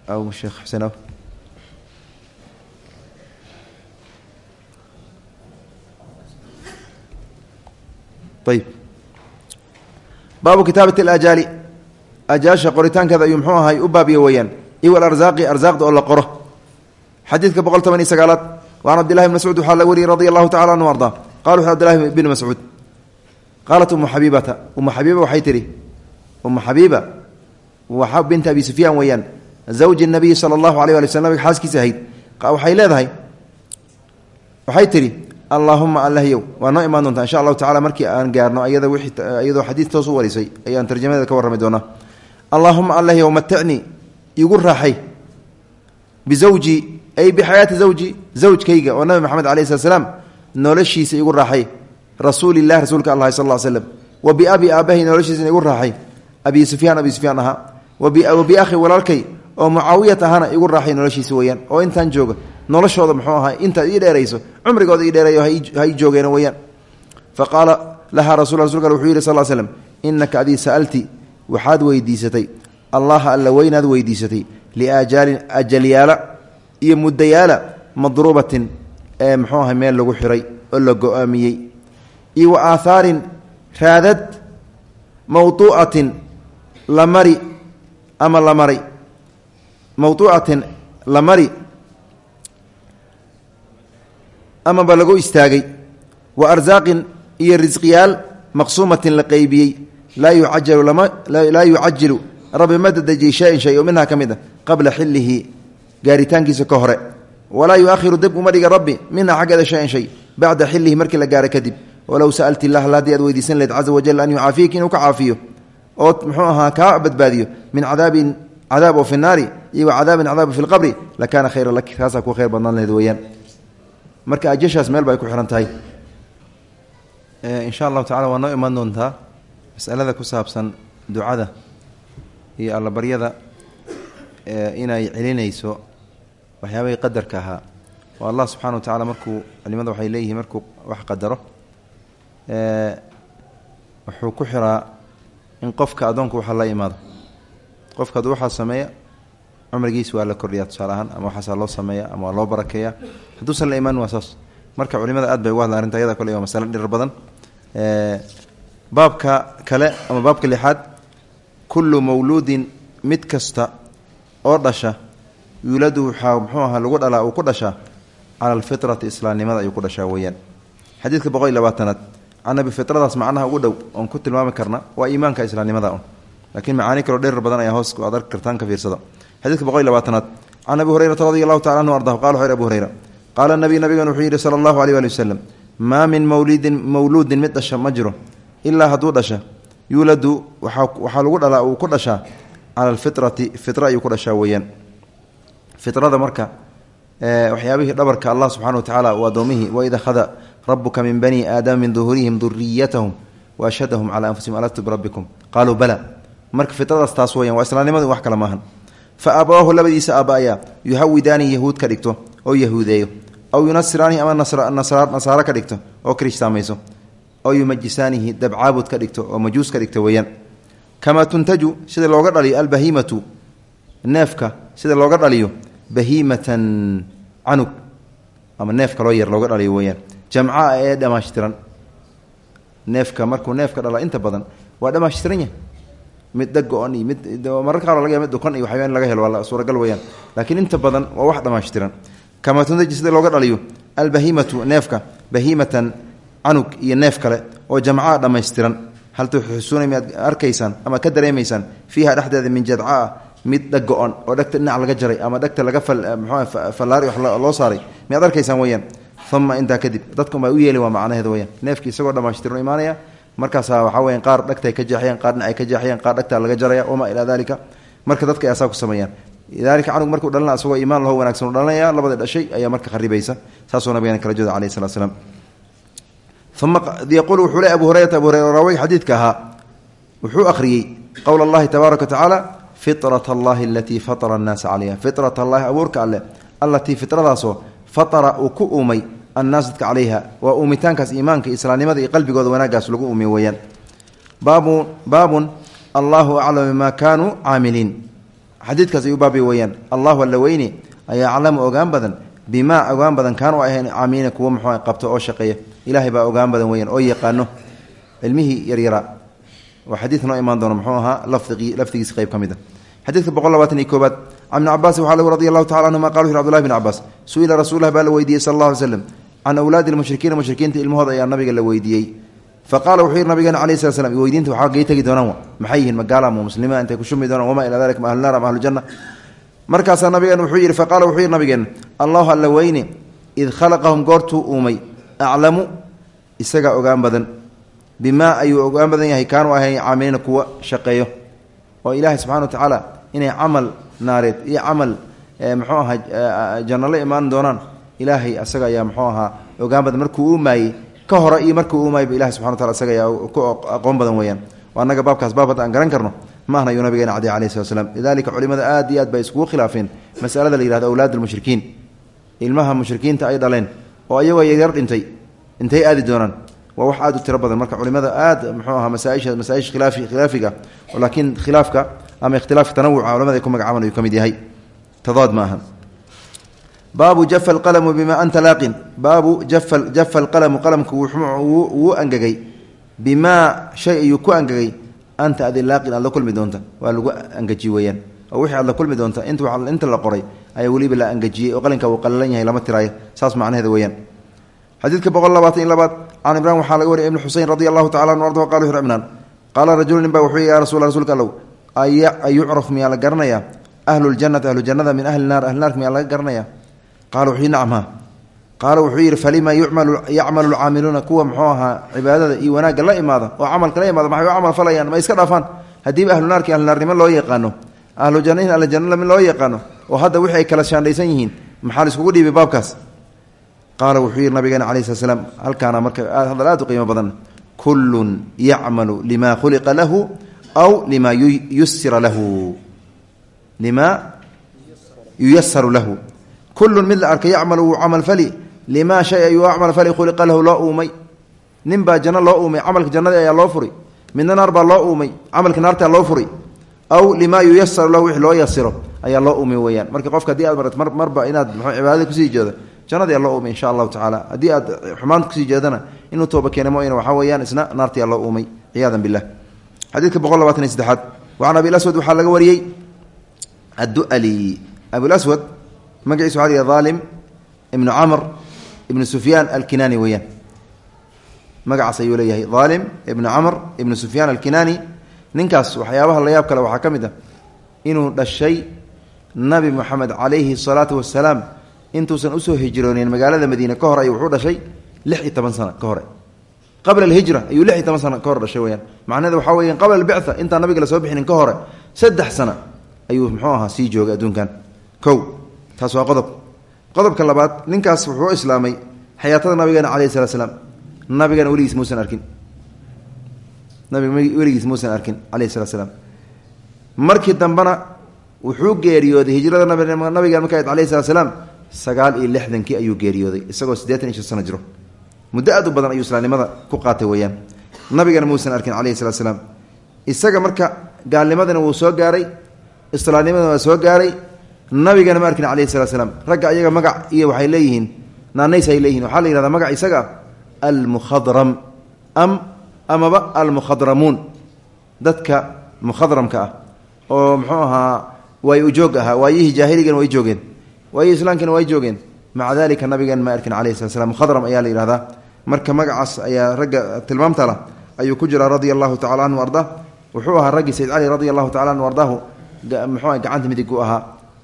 aw sheekh xuseen ayb baabu kitaabat alajaali ajaasha qoritaankeeda ayuu muxuu ahay u baabiya weeyaan iw alarsaaqi arsaaqda oo la qoro xadiidka boqol toban iyo sagaalaad waan cabdillahi bn mascuud waxaa la wariyey radi allahu tacala anhu arda qala wuxu abdillahi bn mascuud qaalat umu xabiibata umu xabiiba waxay tihi umu xabiiba wa binta abi sufyaan weeyaan zawji nabiyi sala allahu aleyh ali sl nabiga xaaskiisa ahayd waxay leedahay waxay tidhi allaahuma allahyow waa noo imaan doontaa insha allahu tacala markii aan gaarno ayada iyadoo xadiid toos u warisay ayaan tarjamadeeda ka warrami doonaa allaahuma allahyow matacnii igu ay bixayaati zawji zawjkayga oo nabi maxamed alayh slat slaam igu raaxay rasuulilah rasuulka allah sal l slem wa biabi aabahay noloshiisana igu raaxay abi sufyaan abi sufyaan ahaa. Wa biakhi walaalkay oo mucaawiyat ahana igu raaxay noloshiisa weyaan oo intaan jooga noloshooda muxuu ahaa intaad ii dheerayso cumrigooda ii dheereeyo ha joogeen weyaan fa qaala lahaa rasul rasulka wuxuu yidhi sal slem inaka adii sa'alti waxaad weydiisatay. Allaha alla weynaad weydiisatay liaajaalin ajalyaala iyo muddayaala madruubatin ee muxuu ahay meel lagu xiray oo la go'aamiyey iyo wa aahaarin raadad mawduucatin la mari ama la maray. Mawduucatin la mari amaba lagu istaagay. Wa arsaaqin iyo risqiyaal maqsuumatin la qeybiyey laa yucajalu lama laa yucajilu rabbi ma dadejiyey shayin shay oo minhaa ka mid a qabla xillihi gaaritaankiisa ka hore. Walaa yuahiru dib uma rabbi minhaa xaggeeda shayan shay. Bacda xillihi markii la gaaro kadib walow sa'alti lah haddii aad weydiisan lahed caza wajal an yucaafiyaka inuu ka caafiyo. Oo muxuu ahaa kaa badbaadiyo min cadaabin cadaab fi naari iyo wa cadaabin cadaab fi lqabri lakaana khayra lak kaasaa ku khayr badnaan lahed weyaan marka ajashaas meel ba ay ku xihan insha allahu tacala waa noo imaan doontaa masalada ku saabsan ducada iyo allabaryada inay celinayso waxyaabahii qadarka ahaa. Oo allah subxana wa tacala markuu culimada waxay leeyihiin markuu wax qadaro wuxuu ku xiraa in qofka addoonku waxa la imaado. Qofka hadduu waxaa sameeya cumrigiis waa la kordhiyaa tusaale ahaan ama waxaasaa loo sameeya ama waa loo barakeeya. Hadduusan la imaan waa marka culimada aad bay uga hadla arrinta ayada kole waa masale dhirar badan baabka kale ama baabka lixaad kullu mawluudin mid kasta oo dhasha yuuladu waxaa ahaa lagu dhalaa uu ku dhashaa cala alfitrati islaamnimada ayuu ku dhashaa weeyaan. Xadiidka boqol iyo labaatanaad canabi fitradaas macnaha ugu dhow oon ku tilmaami karna waa iimaanka islaamnimada un laakiin macaani kaloo dherer badan ayaa hoos ad arki kartaan ka fiirsada. Xadiidka boqol iyo labaatanaad can abi hurayrata radi allahu tacala anhu ardahu qala wuxu abu hurayra qaala nabiy nabigan wuxuu yidhi sala allahu aleyh ali wasalam maa min mawlidin mawluudin mid dhasha ma jiro ilaa hadduu dhasha. Yuuladu waxaa lagu dhalaa uu ku dhashaa cala alfitrati fitra ayuu ku dhashaa weeyaan fitrada marka waxyaabihii dhabarka allah subxana wa tacaala uu adoomihii waid akhada rabuka min bani aadama min duhuurihim duriyatahum wa ashhadahum cala anfusihim alastu birabbikum qaaluu bala. Marka fitradaas taas weyan waa islaamnimadu wax kale maahan. Fa abawaahu labadiisa aaba ayaa yuhawidaani yahuud ka dhigto oo yahuudeeyo aw yunasiraanihi ama nasaaro ka dhigto oo kirishtaameyso oo yumajisaanihi dabcaabud ka dhigto oo majuus ka dhigto weeyaan. Kamaa tuntaju sida looga dhaliyo albahimatu neefka sida looga dhaliyo bahimatan canug. Ama neefka loo yar looga dhaliyo weyaan jamcaa ee dhamaashtiran neefka markuu neefka dhala inta badan waa dhamaashtiran yahay. Mid dhago-on iyo mid mararka qaar laga mid dhukan iyo waxyaba in laga helo waa suuragal weyaan laakiin inta badan waa wax dhamaashtiran kamaa tuntaji sida looga dhaliyo? Albahimatu neefka bahimatan canug iyo neef kale oo jamcaa dhammaystiran hal tuxusuuna miyaad arkaysaan ama ka dareemaysaan fiiha dhexdeeda min jadcaa mid dhag oo dhegta dhinac laga jaray ama dhegta laga mxu fallaari wax loo saaray miyaad arkaysaan weyaan uma intaa kadib dadka unbaa u yeeli waa macnaheeda weyaan neefkii isagoo dhammaashtirno imaanaya markaasaa waxaa weyan qaar dhegtay ka jeexayaan qaar dhinacay ka jeexayaan qaar dhegtaa laga jaraya wamaa ilaa dalika marka dadka ayaa saa ku sameeyaan. Dalika canug markuu dhalina isagoo iimaan laho wanagsan u dhalinaya labada dhashay ayaa marka kharibaysa saasuu nabigan kala jooda alayh salat slam uma yaquul wuxuu abu hurayrata abu hurayra raawey xadiidka wuxuu akhriyey qowl allahi tabaaraka wa fitrat allahi alatii fatara annaasa calayha fitrat allahi abuurka alleh allatii fitradaasoo fatara uu ku uumay annaas dadka calayha waa uumitaankaas iimaanka islaamnimada iyo qalbigooda wanaagaas lagu uumiy weeyaan. Baabu baabun allahu aclam bima kaanuu caamiliin. Xadiidkaas ayuu baabi weeyaan. Allahu alla weyne ayaa aclamu ogaan badan bimaa ogaan badan kaanu ahayn caamiliina kuwa muxuu qabto oo shaqeeya. Ilaahay baa ogaan badan weyaan oo yaqaano. Cilmihii yaryaraa waa xadiid noo imaan doona muxuu ahaa lafdigii xadiidka boqol labaatan iyo koobaad can ibni cabaasi waxaa lagu radi allahu tacala anhuma qala wuxu abdullahi bn cabaas su'ila rasuulah baa la weydiiyey sala allah alay slam can awlaadi lmushrikiina mushrikiinta ilmahooda ayaa nabiga la weydiiyey. Fa qaala wuxuu yidhi nabigeena alayh slat slam weydiinta waxaa gay tegi doonaan maxay yihiin magaala ama muslimiin intay ku shumi doonaan wamaa ilaa dalik ma ahlunaar ama ahlujanna. Markaasaa nabigeena wuxuu yidhi fa qaala wuxuu yidhi nabigeena allahu alla weyne id khalaqahum goortuu uumay aclamu isagaa ogaan badan. Bimaa ayuu ogaan badan yahay oo ilaahay subxana wa tacaala inay camal naareed iyo camal muxuu ahaa janno la imaan doonaan. Ilaahay asaga ayaa muxuu ahaa ogaan badan markuu uumaayey ka hore iyo markuu uumaayba ilahay subxana wa tacala asaga ayaa ku aqoon badan weeyaan. Oo annaga baabkaas baab hadda aan garan karno ma ahna ayuu nabigeena cadiy alayh slat slam lidalika culimada aad iyo aad bay iskugu khilaafeen masalada la yihahdo awlaad almushrikiin ilmaha mushrikiinta ay dhaleen oo ayagoo yaryar dhintay intay aadi doonaan waa wax aad u tiro badan. Marka culimada aad muxuu ahaa masaaisha masaaisha khilaafi khilaafiga laakiin khilaafka ama ikhtilaafka tanawuca culamada ay ku magacaaban ayuu ka mid yahay. Tadaad ma aha. Baabu jafa alqalamu bima anta laaqin. Baabu jafa jafa alqalamu qalamku wuu angegay. Bimaa shay ayuu ku angegay. Anta adi laaqin aad la kulmi doonta. Waa lagu angaji weeyaan. Oo wixii aad la kulmi doonta. Int inta la qoray ayaa weliba la angajiyey oo qalinka uu qalalan yahay lama tiraayo. Saas macnaheeda weeyaan xadiidka boqol labaatan iyo labaad can imraan waxaa laga wariyay ibn xusein radi allahu tacala anu ardahu qala wuxu cimraan qaala rajulu nin baa wuxuu ya rasul rsulka allow ayucraf miyaa la garanayaa ahlu ljanati ahlu jannada min ahli naar ahli naarka miyaa laga garanaya? Qaala wuxuu nacam ha. Qaala wuxuu yidhi falima yacmalu lcaamiluuna kuwa muxuu ahaa cibaadada iyo wanaagga la imaada oo camalka la imaada maxay u camal falayaan ma iska dhaafaan? Haddiiba ahlu naarki ahlu naarnimo loo yaqaano ahlu jannahin ahlu janna loo yaqaano oo hadda wixi ay kala shaandhaysan yihiin qaala wuxuu yidhi nabigeena calayi slat slam halkaana marka hadal aad u qiimo badan. Kullun yacmalu lima khuliqa lahu aw lima yusira lahu. Lima yuyasaru lahu. Kullun mid la arkay yacmalu wuu camal fali. Limaa shay ayuu acmal fali khuliqa lahu loo uumay. Nin baa janno loo uumay camalka jannadii ayaa loo furi midna naar baa loo uumay camalka naartaa loo furi aw limaa yuyasaru lahu wix loo yasiro ayaa loo uumay weyaan marka qofka haddii aad marat mar marba inaad mxuu cibaadada ku sii jeedo jannadii loo uumay insha allahu tacaala haddii aad xumaanta ku sii jeedana inuu tooba keena mooyane waxaa weeyaan isna naartiyaa loo uumay ciyaadan billah. Xadiidka boqol labaatan iyo saddexaad wacan abi aswad waxaa laga wariyey addu'ali abulaswad magaciisu waxaa lihi daalim ibnu camr ibnu sufyaan alkinaani weeyaan. Magacaas ayuu leeyahay daalim ibnu camr ibnu sufyaan alkinaani. Ninkaas waxyaabaha la yaab kale waxaa ka mid ah inuu dhashay nabi moxamed calayhi salaatu wasalaam intuusan u soo hijroonin magaalada madiine ka hor ay wuxuu dhashay lix iyo toban sano ka hore qabla alhijra ayuu lix toban sano ka hor dhashay weyaan macnaheeda waxaa weya qabla albictha intaan nabiga la soo bixinin ka hore saddex sano ayuu muxuu ahaa sii joogay adduunkan. Kow taas waa qodob. Qodobka labaad ninkaas wuxuu islaamay xayaatada nabigeena calayhi salatu slam nabigana weligiis arkin. Nabiga weligiis muusan arkin calayhi salatu markii dambena wuxuu geeriyooday hijrada nabiga marka alayhi salatu sagaal iyo lixdankii ayuu geeriyooday isagoo siddeetan iyo shan sano jiro. Muddo aad u badan ayuu islaamnimada ku qaatay weeyaan. Nabigana muusan arkin calayhi salatu salaam. Isaga marka gaalnimadana wuu soo gaaray islaamnimadana waa soo gaaray. Nabigana ma arkin calayhi salatu salaam. Ragga ayaga magac iyo waxay leeyihiin naanays ay leeyihiin waxaa la yihahdaa magac isaga almukhadram. Am amaba almukhadramuun. Dadka mukhadramka ah oo muxuu ahaa way ujoog ahaa waayihii jaahiligana way joogeen waayihii islaamkina way joogeen. Maca dalika nabigan ma arkin calayhi slat slam mukhadram ayaa la marka magacaas ayaa ragga tilmaamta lah ayuu ku jiraa radia allahu tacala anhu arda. Wuxuu ahaa raggii sayd cali radia allahu tacala anhu ardaahu muxuu aha gacanta midig u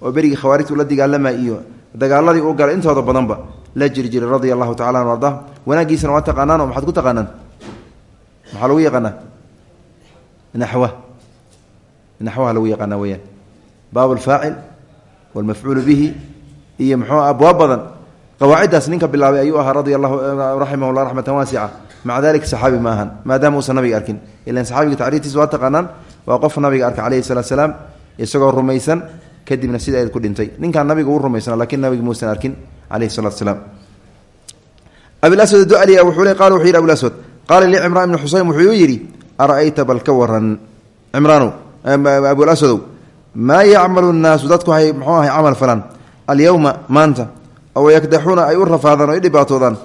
oo berigii khawaarijtu la dagaalama iyo dagaaladii u galay intooda badanba la jiri jiray radia allahu tacala anhu arda. Wanaagiisana waa taqaanaan ku taqaanaan? Maxaa lagu yaqaanaa? Naxwa. Naxwaha lagu yaqaana weyaan baab alfaacil walmafcuulu iyo muxuu abwaab badan. Qawaaciddaas ninka bilaabay ayuu ahaa radia allahu raximah llah raxmatan waasica maca dalika saxaabi ma ahan. Maadaama uusan arkin. Ilan saxaabiga tacriiftiisa waa taqaanaan waa qof nabiga arka calayhi salatu salaam isagoo rumaysan kadibna sida ku dhintay. Ninkaan nabiga uu rumaysana laakiin nabiga muusan arkin calayhi salatu salaam abilaswad dualiya wuxuu le qala wuxuu yidhi abulaswad qaala li cimraan ibni xuseyn wuxuu yidhi ara-ayta bal ka waran cimraanow abulaswadow maa yacmalu nnaasu? Dadku waxay muxuu ahay camal falan alyowma maanta oo yakdaxuuna ay u rafaadaan oo ay dhibaatoodaan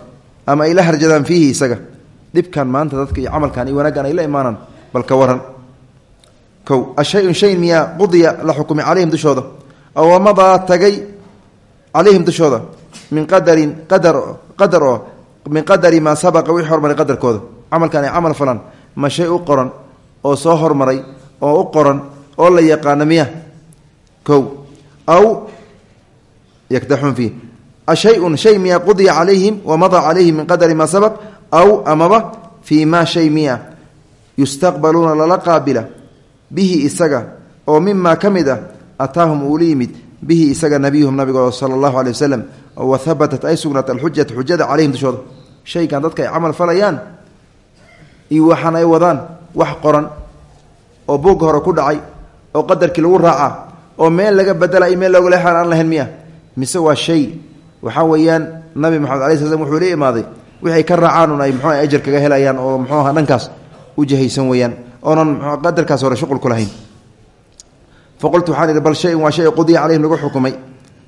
ama ay la harjadaan fiihi isaga. Dhibkan maanta dadka iyo camalkan iyo wanaaggan ay la imaanaan bal ka waran. Kow ashayun shay miyaa qudiya la xukumay calayhim dushooda oo wamadaa tagay calayhim dushooda min qadarin qadar qadar oo min qadari maa sabaqa wixii hormaray qadarkooda. Camalkan ay camal falan ma shay u qoran oo soo hormaray oo u qoran oo la yaqaano miya kow aw yakdaxuun fiih ashayun shay miya qudiya calayhim wamadaa calayhim min qadari maa sabaq aw amaba fii maa shay miya yustaqbaluuna lala qaabila bihi isaga oo mimaa ka mid ah ataahum uula yimid bihi isaga nabiyuhum nabigooda sala allahu aley wasalam wa habatat ay sugnaat alxujatu xujada calayhim dushooda shaygan dadka ay camal falayaan iyo waxaan ay wadaan wax qoran oo buugga hore ku dhacay oo qadarkii lagu raacaa oo meel laga bedela iyo meel looga leexaan aan lahayn miya mise waa shay. Waxaa weeyaan nabi maxamed alai sl slam wuxuu la imaaday wixay ka raacaanun ay muxuu ajar kaga helayaan oo muxuu aha dhankaas u jahaysan weeyaan oonan qadarkaas hore shuqul ku lahayn. Faqultu waxaan bal shayin waa shay qudiya calayhim lagu xukumay.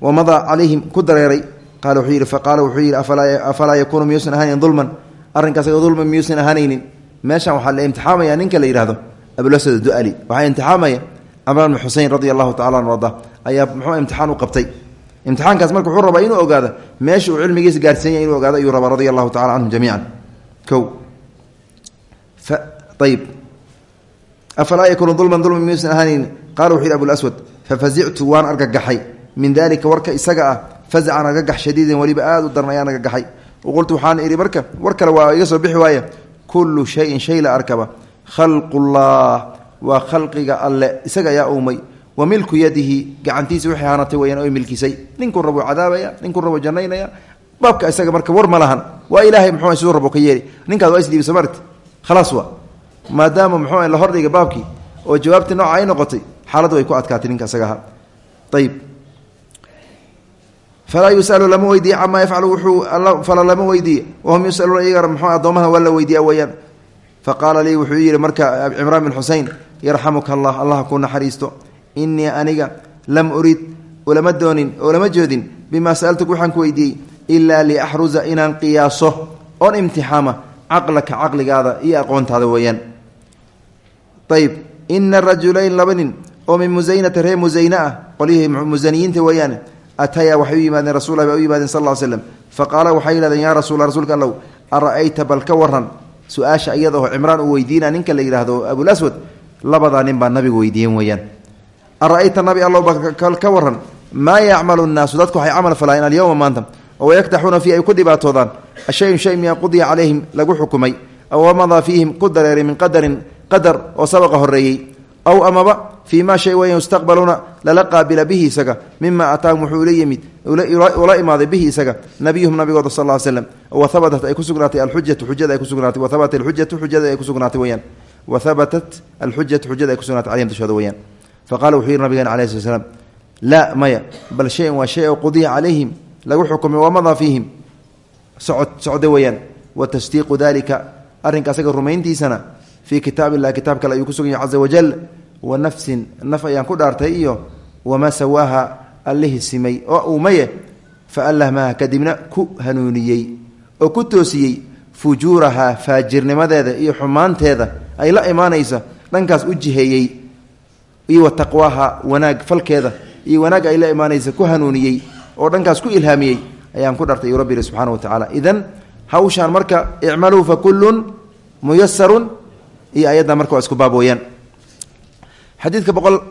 Wamadaa calayhim ku dareeray. Qaala wuxuu yidhi faqaala wuxuu yidhi afalaa yakuunu miyuusan ahaynin dulman? Arrinkaas dulman miyuusan ahaanaynin meeshan waxaa la imtixaamaya ninka la yidhahdo abulasad duali. Waxaa imtixaamaya camraan bn xusein radi allahu tacala arda ayaa muxuu imtixaan u qabtay imtixaankaas marka wuxuu rabaa inuu ogaado meesha uu cilmigiisa gaarsiinya inuu ogaado ayuu rabaa radia allahu tacala canhum jamiican ko ayib afalaa yakuunu dulman dulman miyuusan ahaanaynin qaala wuxuu yidhi abulswad fafazictu waan argagaxay min dalika warka isaga ah fazacan argagax shadiidan weliba aada u daran ayaan argagaxay waqultu waxaan idhi marka war kale waa iga soo bixi waaya kullu shayin shay la arkaba. Khalqullah waa khalqiga alle. Isaga ayaa uumay wa milku yadihi gacantiisa waxay haanatay weyaan oy milkisay. Ninkuu rabo cadaabaya ninkuu rabo jannaynaya baabka isaga marka war ma lahan. Waa ilaahay muxuu siduu rabo ka yeeli. Ninkaas waa isdhiibisa marti khalaas waa. Maadaama muxuu la hordhiga baabkii oo jawaabtii nooca ay noqotay xaaladdu way ku adkaatay ninka isaga ayib falaa yusalu lama weydiiye camaa yafcalu wuxuu fala lama weydiiye wahum yusaluuna iyaga muxuu addoomaha waa la weydiiya weeyaan faqaala lii wuxuu yidhi marka cimraan bin xusein yarxamuka allah allah ku naxariisto inii aniga lam urid olama doonin oo lama jeedin bimaa sa'altuk waxaan ku weydiiyey ilaa liaxruza inaan qiyaaso oon imtixaama caqlaka caqligaada iyo aqoontaada weeyaan. Ayib ina rajulayn laba nin oo min musaynata reer musayne ah qolyihii musaniyiinta weeyaane atayaa waxay u yimaadeen rasul bay u yimaadeen sal slam faqaala waxay yihahdeen yaa rasuula rasuulka allow ara'ayta bal ka waran su'aasha iyada oo cimraan uu weydiina ninka la yidhaahdo abulaswad labadaa nin baa nabiga weydiiyen weeyaan ara'ayta nabi allow ka waran maa yacmalu nnaasu? Dadku waxay camal falaayeen alyowma maanta. Oo wayaktaxuuna fii ay ku dhibaatoodaan. Ashayun shay miya qudiya calayhim lagu xukumay. Aw amadaa fiihim ku dareeray min qadarin qadar oo sabaqa horeeyey aw amaba fii ma shay weya yustaqbaluuna lala qaabila bihi isaga. Mima ataahum wuxuu ula yimid ula imaaday bihi isaga nabiyuhum nabigooda sal l slem wa habatat ay ku sugnaatay alxujatu xujada ay kusugnaatay wa habatat alxujatu xujada ay kusugnaatay weyaan wa habatat alxujatu xujada ay kusugnatay calayhim dushooda weyaan faqala wuxuu yihi nabigeena alayh sl slam laa maya bal shayan waa shay qudiya calayhim lagu xukumay wamadaa fiihim socod socda weeyaan wa tasdiiqu dalika arrinka asaga rumayntiisana fii kitaab illahi kitaab kale ayuu ku sugan yahy caza wajal wa nafsin naf ayaan ku dhaartay iyo wamaa sawaaha allihii simay oo uumaye fa allahmaha kadibna ku hanuuniyey oo ku toosiyey fujuurahaa faajirnimadeeda iyo xumaanteeda ay la imaanaysa dhankaas u jiheeyey iyo wa taqwaaha wanaag falkeeda iyo wanaag ay la imaanaysa ku hanuuniyey oo dhankaas ku ilhaamiyey ayaan ku dhartay yu rabbi ihi subxana wa tacaala. Idan hawshaan marka icmaluu fa kullun muyasarun iyo ayadda marka waa isku baab xadiidka boqol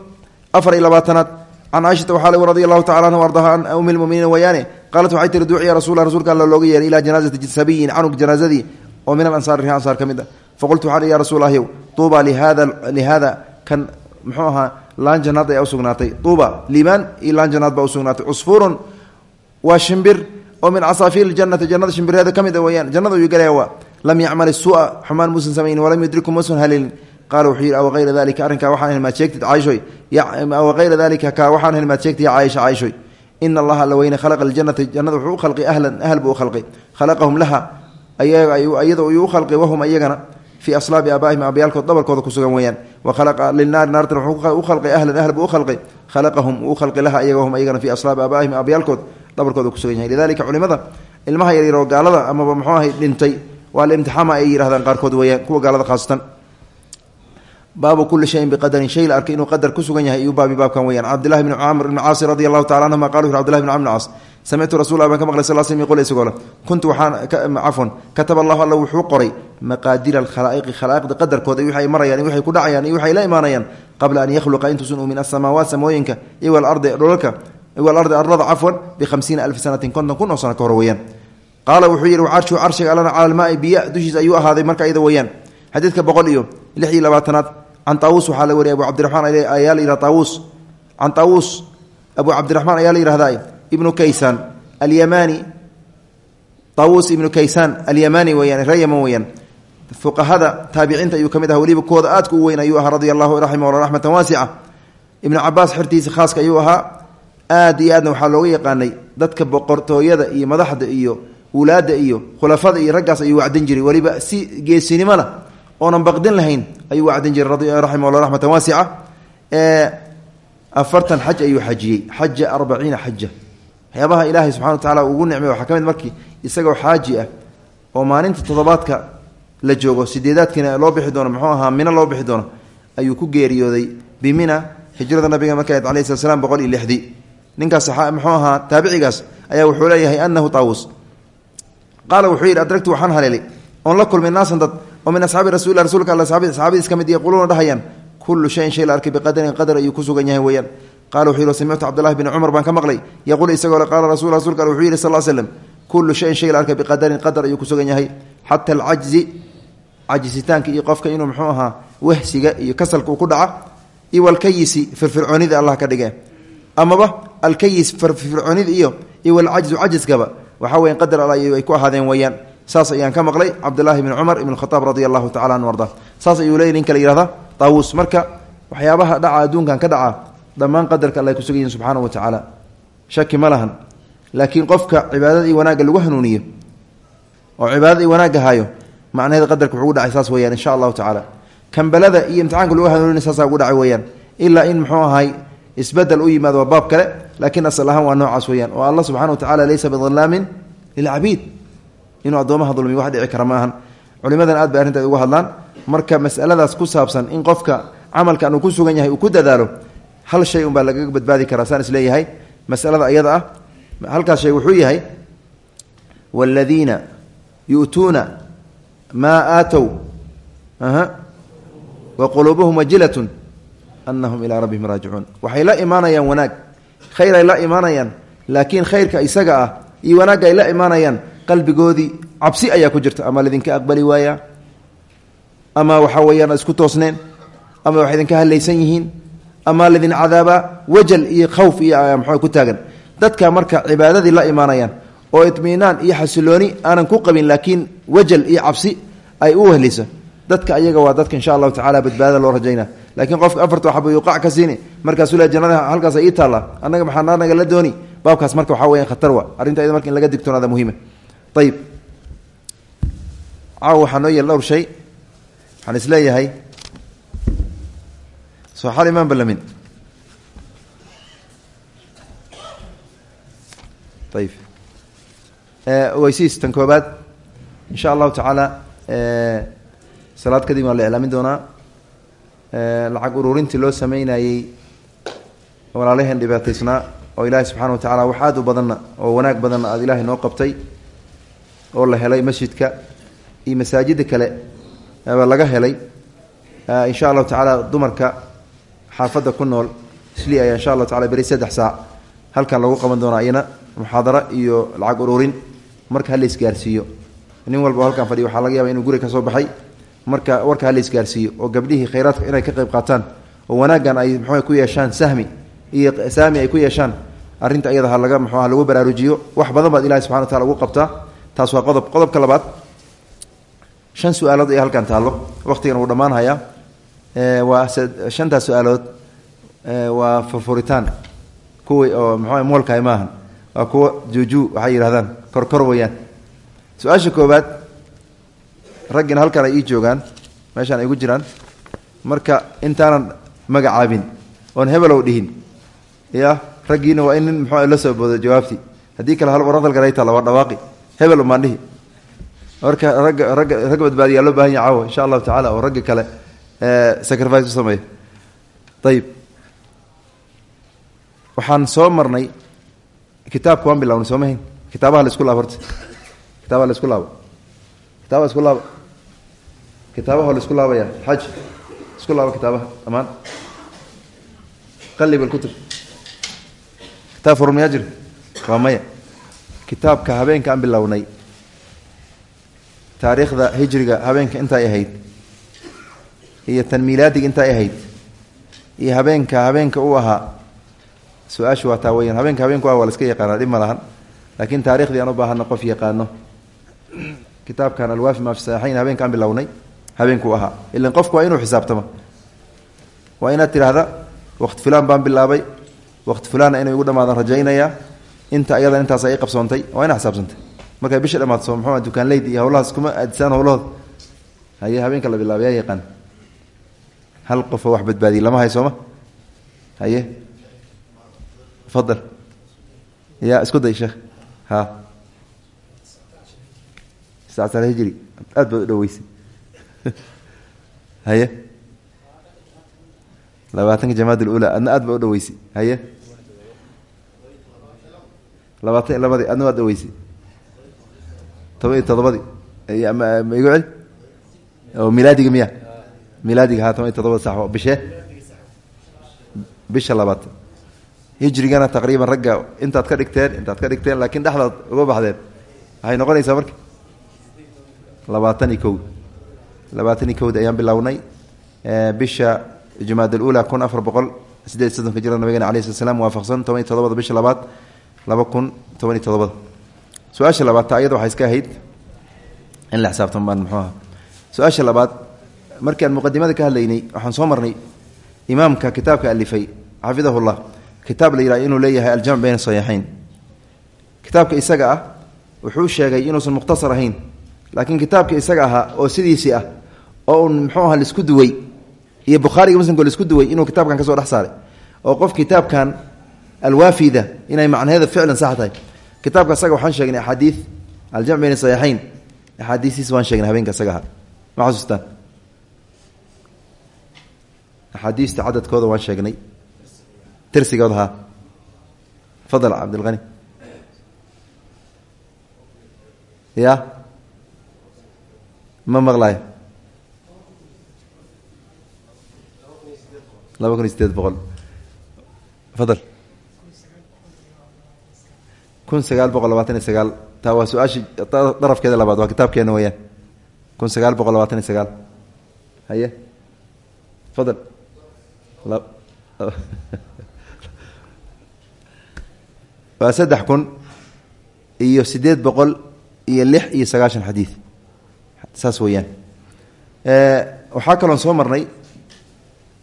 afar iyo labaatanaad can caaishata waxaa lg radi allahu tacala anhu ardaha an umi lmuminiina wayaane qaalat waxay tiri duuciya rasulla rsulka alla looga yeeray ilaa janaazati sabiyin canug janaazadii oo min alansaar ri ansaar ka mid ah. Faqultu waxaa ya rasul ahyow tuuba muxuu ahaa laan janaad ayaa usugnaatay tuuba liibaan iyo laan janaad baa usugnaatay cusfuurun waa shimbir oo min casaafiir janati jannada shimbirheeda ka mid a weyaan jannada uu galaya lam yacmal isua xumaan muusan samaynin walam yudriku muusan haleelin qaala wuxuu aw hayra dalika arrinkaa waxaan helmaad sheegtid caaishoy aw hayra dalika kaa waxaan helmaad sheegtid ya caaisha caaishoy ina allaha alla weyne khalaqa jannada wuxuu u ahlan ahl buu u khalaqahum laha iyada ayuu u khalqay wahum iyagana fii aslaabi aabaihim aabayaalkood dhabarkooda ku sugan weeyaan wa khalaqa linaari naartan wuxuu u khalqay ahlan ahl buu u khalqay khalaqahum uu khalqay laha iyaga wahum iyagana fii aslaabi aabaihim aabayaalkood dhabarkooda ku sugan yahay lidalika culimada ilmaha yaryaroo gaalada amaba muxuu ahay dhintay waa la imtixaama ay yidhahdaan qaarkood weeyaan kuwa gaalada khaasatan baabu kuli shayin biqadarin shay la arkay inuu qadar ku sugan yahay iyuu baabi baabkan weyaan cabdillahi bni camr ibni caasi radi allahu tacala anhuma qala cbdillahi bn camr bn caas samictu rasul baan ka maqlay sal sl qol isagoo kuntu waxaan cafwan kataba allahu alla wuxuu qoray maqaadira alkhalaa'iqi khalaa'iqda qadarkooda iyo waxay marayaan iyo waxay ku dhacayaan iyo waxay la imaanayaan qabla an yakhluqa intuusan uumin asamaawaat samooyinka iyo walardi dhulalka walardi arlada cafwan bihamsiina alfi sanatin konton kun oo sano ka hor weeyaan qaala wuxuu yidhi carshu carshiga allana cala almaai biya dushiisa ayuu ahaaday marka iyada weeyaan xadiidka boqol iyo lix iyo labaatanaad can taawuus waxaa la wariyay abu cabdiraxmaan ayaa la yihah taawuus can taawuus ibnu kaysaan alyamani. Taawuus ibnu kaysaan alyamani weyaan ree yaman weyaan fuqahada taabiciinta ayuu ka mid aha weliba kooda aadka u weyn ayuu ahaa radia allahu raximah alla raxmatan waasica ibnu cabaas xertiisa khaaska ayuu ahaa. Aad iyo aadna waxaa looga yaqaanay dadka boqortooyada iyo madaxda iyo wulaadda iyo khulafada iyo raggaas ayuu wacdin jiray. Weliba si geesinimona oonan baqdin lahayn ayuu wacdin jiray raximah alla raxmatan waasica waxyaabaha ilaahay subxana wa tacala ugu nicmay waxaa ka mid markii isagoo xaaji ah oo maalinta toddobaadka la joogo sideedaadkiina loo bixi doono muxuu ahaa mina loo bixi doono ayuu ku geeriyooday bimina hijrada nabiga markay ahayd alayhi slat slam boqol iyo lixdii ninkaas muxuu ahaa taabicigaas ayaa wuxuu leeyahay anahu taawus. Qaala wuxuu yidhi adragtu waxaan haleelay oon la kulmay naasan dad oo min asxaabi rasulilah rasuulka alla saxaabadiis ka mid yaquuluuna dhahayaan kullu shayin shay la arkay biqadarin qadar ayuu ku sugan yahay weeyaan qala wuxuu yidhi samictu cabdullahi bni cumar baan ka maqlay yaquul isagoo le qaala rasul rasulka al wuxuu yidhi sal slem kullu shayin shay la arkay biqadarin qadar ayuu ku sugan yahay xata alcajzi cajisitaanka iyo qofka inuu muxuu ahaa wahsiga iyo kasalka uu ku dhaca iyo walkayisi firfircoonida allah ka dhige amaba alkayis firfircoonida iyo iyo walcajzu cajiskaba waxaa weya qadar alla ay ku ahaadeen weeyaan saas ayaan ka maqlay cabdulahi bni cumar ibn khataab radi allahu tacala anhu arda saas ayuu leey ninka ka dhaca dhammaan qadarka alla ay kusugan yihiin subxaana wa tacaala shaki ma laakiin qofka cibaadada iyo wanaagga lagu hanuuniyo oo cibaadada iyo wanaagga hayo macnaheeda qadarka wuxuu dhacay saas weyaan insha allahu tacaala kambalada iyo imtixaanka lagu hanuuniya saasaa ugu dhacay weyaan ilaa in muxuu ahay isbeddel u yimaado baab kale laakiin asal ahaan waa noocaas weyaan oo allah subxana wa tacala laysa bidalaamin lilcabiid. Inuu addoomaha dulmiyo wax dhici kara ma culimadan aad bay arrintaas uga hadlaan. Marka masaladaas ku saabsan in qofka camalkan uu ku sugan yahay uu ku dadaalo hal shay unbaa lagaga badbaadi karaa saan is leeyahay? Masalada ayada ah halkaas shay wuxuu yahay waaladiina yu'tuuna maa aatow wa quluubuhum wajilatun anahum ilaa rabbihim raajicuun. Waxay la imaanayaan wanaag. Khayr ay la imaanayaan laakiin khayrka isaga ah iyo wanaagga ay la imaanayaan qalbigoodii cabsi ayaa ku jirta. Ama laydinka aqbali waaya ama waxa weeyaan isku toosneen? Ama wax idinka hadlaysan yihiin ama ladin cadaabaa wajal iyo khawf iyo mxua ku taagan. Dadka marka cibaadadii la imaanayaan oo itminaan iyo xasilooni aanan ku qabin laakiin wajal iyo cabsi ay u wehlayso dadka ayaga waa dadka insha allahu tacala badbaadada loo rajayna laakiin qofka afarta waxba yuqac ka siini markaasuu le jannada halkaas ii taalla annaga maxaa la dooni? Baabkaas marka waxaa weya khatar wa arrinta iyada marka in laga digtoonaada muhiima. Ayib caawa waxaa noo yeel dhowr shay. Waxaan leeyahay soo xal imaan balamin ayib ogeysiis tan koobaad. Insha allahu tacaala salaad kadib waa la iclaamin doonaa. Lacag ururintii loo sameynayey walaalaheen dhibaataysnaa oo ilaahay subxana wa tacala wax aad u badanna oo wanaag badanna aada ilaahay noo qabtay oo la helay masjidka iyo masaajida kale laga helay. Insha allahu tacaala dumarka xaafadda ku nool. Isli ayaa insha allahu tacala beri saddex saac. Halkan lagu qaban doonaa iyana muxaadaro iyo lacag ururin. Marka ha la isgaarsiiyo. Nin walba halkan fadhiyo waxaa laga yaaba inuu guri ka soo baxay. Marka warka ha la isgaarsiiyo oo gabdhihii khayraadka inay ka qayb qaataan. Oo wanaaggan ay muxuu ku yeeshaan sahmi. Iyo saami ay ku yeeshaan. Arrinta iyada ha laga muxuuha lagu baraarujiyo. Wax badan baad ilahi subxana wa tacala ugu qabtaa. Taas waa qodob qodobka labaad. Shan su'aalood ayaa halkan taallo waqtigan wuu dhammaan hayaa waa shantaas su'aalood waa furfuritaan. Kuwii oo muxuu moolkahay maahan. Waa kuwa juujuu waxay yidhahdaan korkor weyaan su'aasha koobaad raggina halkan ay ii joogaan meeshaan ay igu jiraan. Marka intaanan magacaabin oon hebelow dhihin. Ya raggiina waa in nin muxuu la soo boodo jawaabtii. Haddii kale hal war hadalkan ay taalla waa dhawaaqi. Hebel umaan dhihi. Marka ragga ragga ragga badbaadiyaa loo baahan yaha caawa insha allahu tacala oo ragga kale sacrifice u sameeya ayib waxaan soo marnay kitaabka waan bilawnay soo mahayn kitaabaha la isku laabo horta. Kitaabaha la isku laabo. Kitaabaha isku laabo. Kitaabaha la isku laabaya. Xaj. Isku laabo kitaabaha. Dhammaan qalib alkutub kitaab furun miyaa jira waa maya. Kitaabka habeenka aan bilownay taariikhda hijriga habeenka intaay ahayd iyo tan miilaadiga intaay ahayd iyo habeenka habeenka u ahaa. Su'aashu waa taa weyaan habeenka habeenku ah waa la iska yaqaana dhib ma lahan. Laakiin taarikhdii aan u baahana qof yaqaano. Kitaabkan alwaafi maa fi saxiixayn habeenka aan bilownay habeenku ahaa. Ilan qofku waa inuu xisaabtamo waa inaad tidhaahda waqti fulaan baan bilaabay waqti fulaanna inuu igu dhamaadan rajaynayaa inta ayadan intaas ay qabsoontay. Waa ina xisaabsantay. Markay bisha dhamaato muxuu dukaan iyo howlahaas kuma aadisaan howlahooda haye habeenka la bilaabay yaa hal qofoo wax badbaadiyey lama hay sooma? Haye? Fadal. Ya isku day sheekh. Ha. Saacal hijri aad baad u dhaweysay haye? Labaatanka jamaad ulula adna aad baa u dhaweysay haye? Labaatan iyo labadii adna waad dhaweysay toban iyo todobadii ma igu celi oo milaadiga miya milaadiga ha toban iyo todobada sax bishee bisha labaad. Hijrigana taqriiban ragga intaad ka dhigteen intaad ka dhigteen laakiin dhexdaad uga baxdeen waxay noqonaysaa marka? Labaatan iyo kow labaatan iyo kowdi ayaan bilownay bisha jumaad alula kun afar boqol sideed soddonka jira nabigena alai slat slam waafaqsan toban iyo todobada bisha labaad laba kun toban iyo todobada su'aasha labaad ta ayada waxay iska ahayd markii aan muqadimada ka hadlaynay waxaan soo marnay imaamka kitaabka alifay xafidahu kitaab la yidhaha inuu leeyahay aljamc bayna saxiixayn. Kitaabka isaga ah wuxuu sheegay inuusan mukhtasar ahayn laakiin kitaabka isaga ahaa oo sidiisii ah oo un muxuu aha la isku duway iyo bukhaariga muslimko la isku duway inuu kitaabkan ka dhex saaray oo qof kitaabkan alwaafida inay macnaheeda ficlan sax tahay. Kitaabka isaga waxaan sheegnay axaadii aljamc bayna saxiixayn axaadiistiis waan sheegnay habeenka isaga ahaa. Ma xasuustaan axaadiista cadadkooda waan sheegnay tirsigooda haa fadal cabdilqani ya ma maqlaayo laba kun iyo sideed boqol fadal kun sagaal boqol labaatan iyo sagaal taa waa su'aashii darafkeeda labaad waa kitaabkeena weyaan kun sagaal boqol labaatan iyo sagaal haye fadal waa saddex kun iyo sideed boqol iyo lix iyo sagaashan xadiid saas weeyaan. Waxaa kaloon soo marnay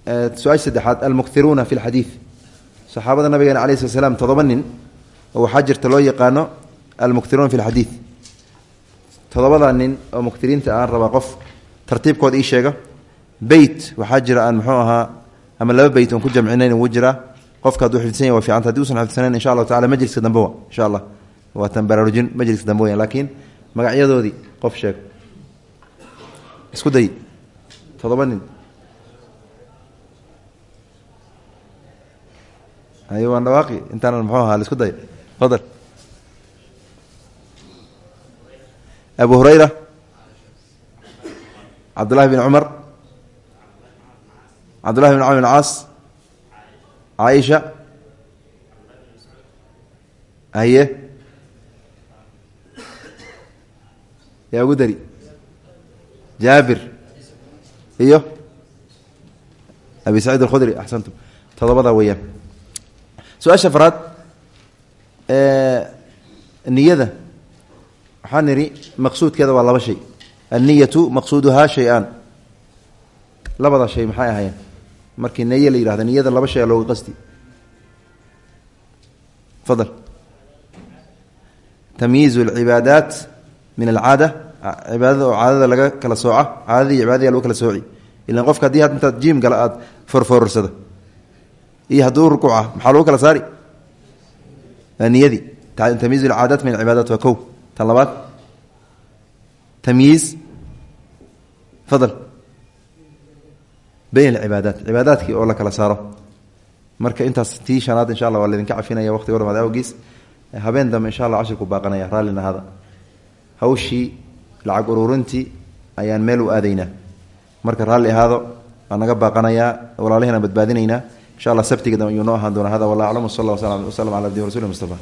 su'aasha saddexaad almukthiruuna fi lxadiid saxaabada nabigeena alai slat slam todoba nin oo waxaa jirta loo yaqaano almukthiruuna fi lxadiid todobada nin oo mukhtiriinta aan rabaa qof tartiibkooda ii sheega beyt waxaa jira aan muxuu ahaa ama laba beyt oon ku jamcinayn wuu jiraa qofka hadduu xifdsan yahy waa ficanta haddi usan xifdsanayn insha allahu tacala majliska dambe wa insha allah waa tan baraarujin majliska dambe weyan laakiin magacyadoodii qof sheeg. Isku day todoba nin. Ay waan dhawaaqi intaana muxuu ahaa la isku day fadal. Abu hurayra. Cabdullahi bin cumar cabdullahi bin camr caas caaisha haye yaa ugu dari. Jaabir iyo. Abi saciid alkhudri axsantum todobada weeyaan su'aasha afraad niyada. Waxaan nidhi maqsuudkeeda waa laba shay. Anniyatu maqsuuduhaa shay-aan. Labada shay maxay ahaayeen markii niye la yihahdo niyada laba shay a looga qasti. Fadal. Tamyiizu alcibaadaat min alcaada. Cibaadada oo caadada laga kala sooca caadadii cibaadadii lagu kala sooci. Ilan qofka haddii intaad jiim gala aada forfoorsado iyo hadduu rukuuca maxaa lagu kala saari? Niyadii tamyiiz alcaadaat min alcibaadaat waa kow. Tan labaad. Tamyiiz. Fadal bayn alcibaadaat cibaadaadkii oo la kala saaro. Marka intaas tii shanaad insha allah waa laydinka cafinaya waqtiga dhamaad awgiis. Habeen dambe insha allah cashirku baaqanaya. Raallina hada hawshii lacag ururintii ayaan meel u aadaynaa. Marka raalli ahaado waa naga baaqanayaa walaalahiina badbaadinaynaa insha allah sabtiga dambe ayuu noo ahaan doonaa. Hada wallah aclam wsal allah wslam cala abdihi rasuli mustafa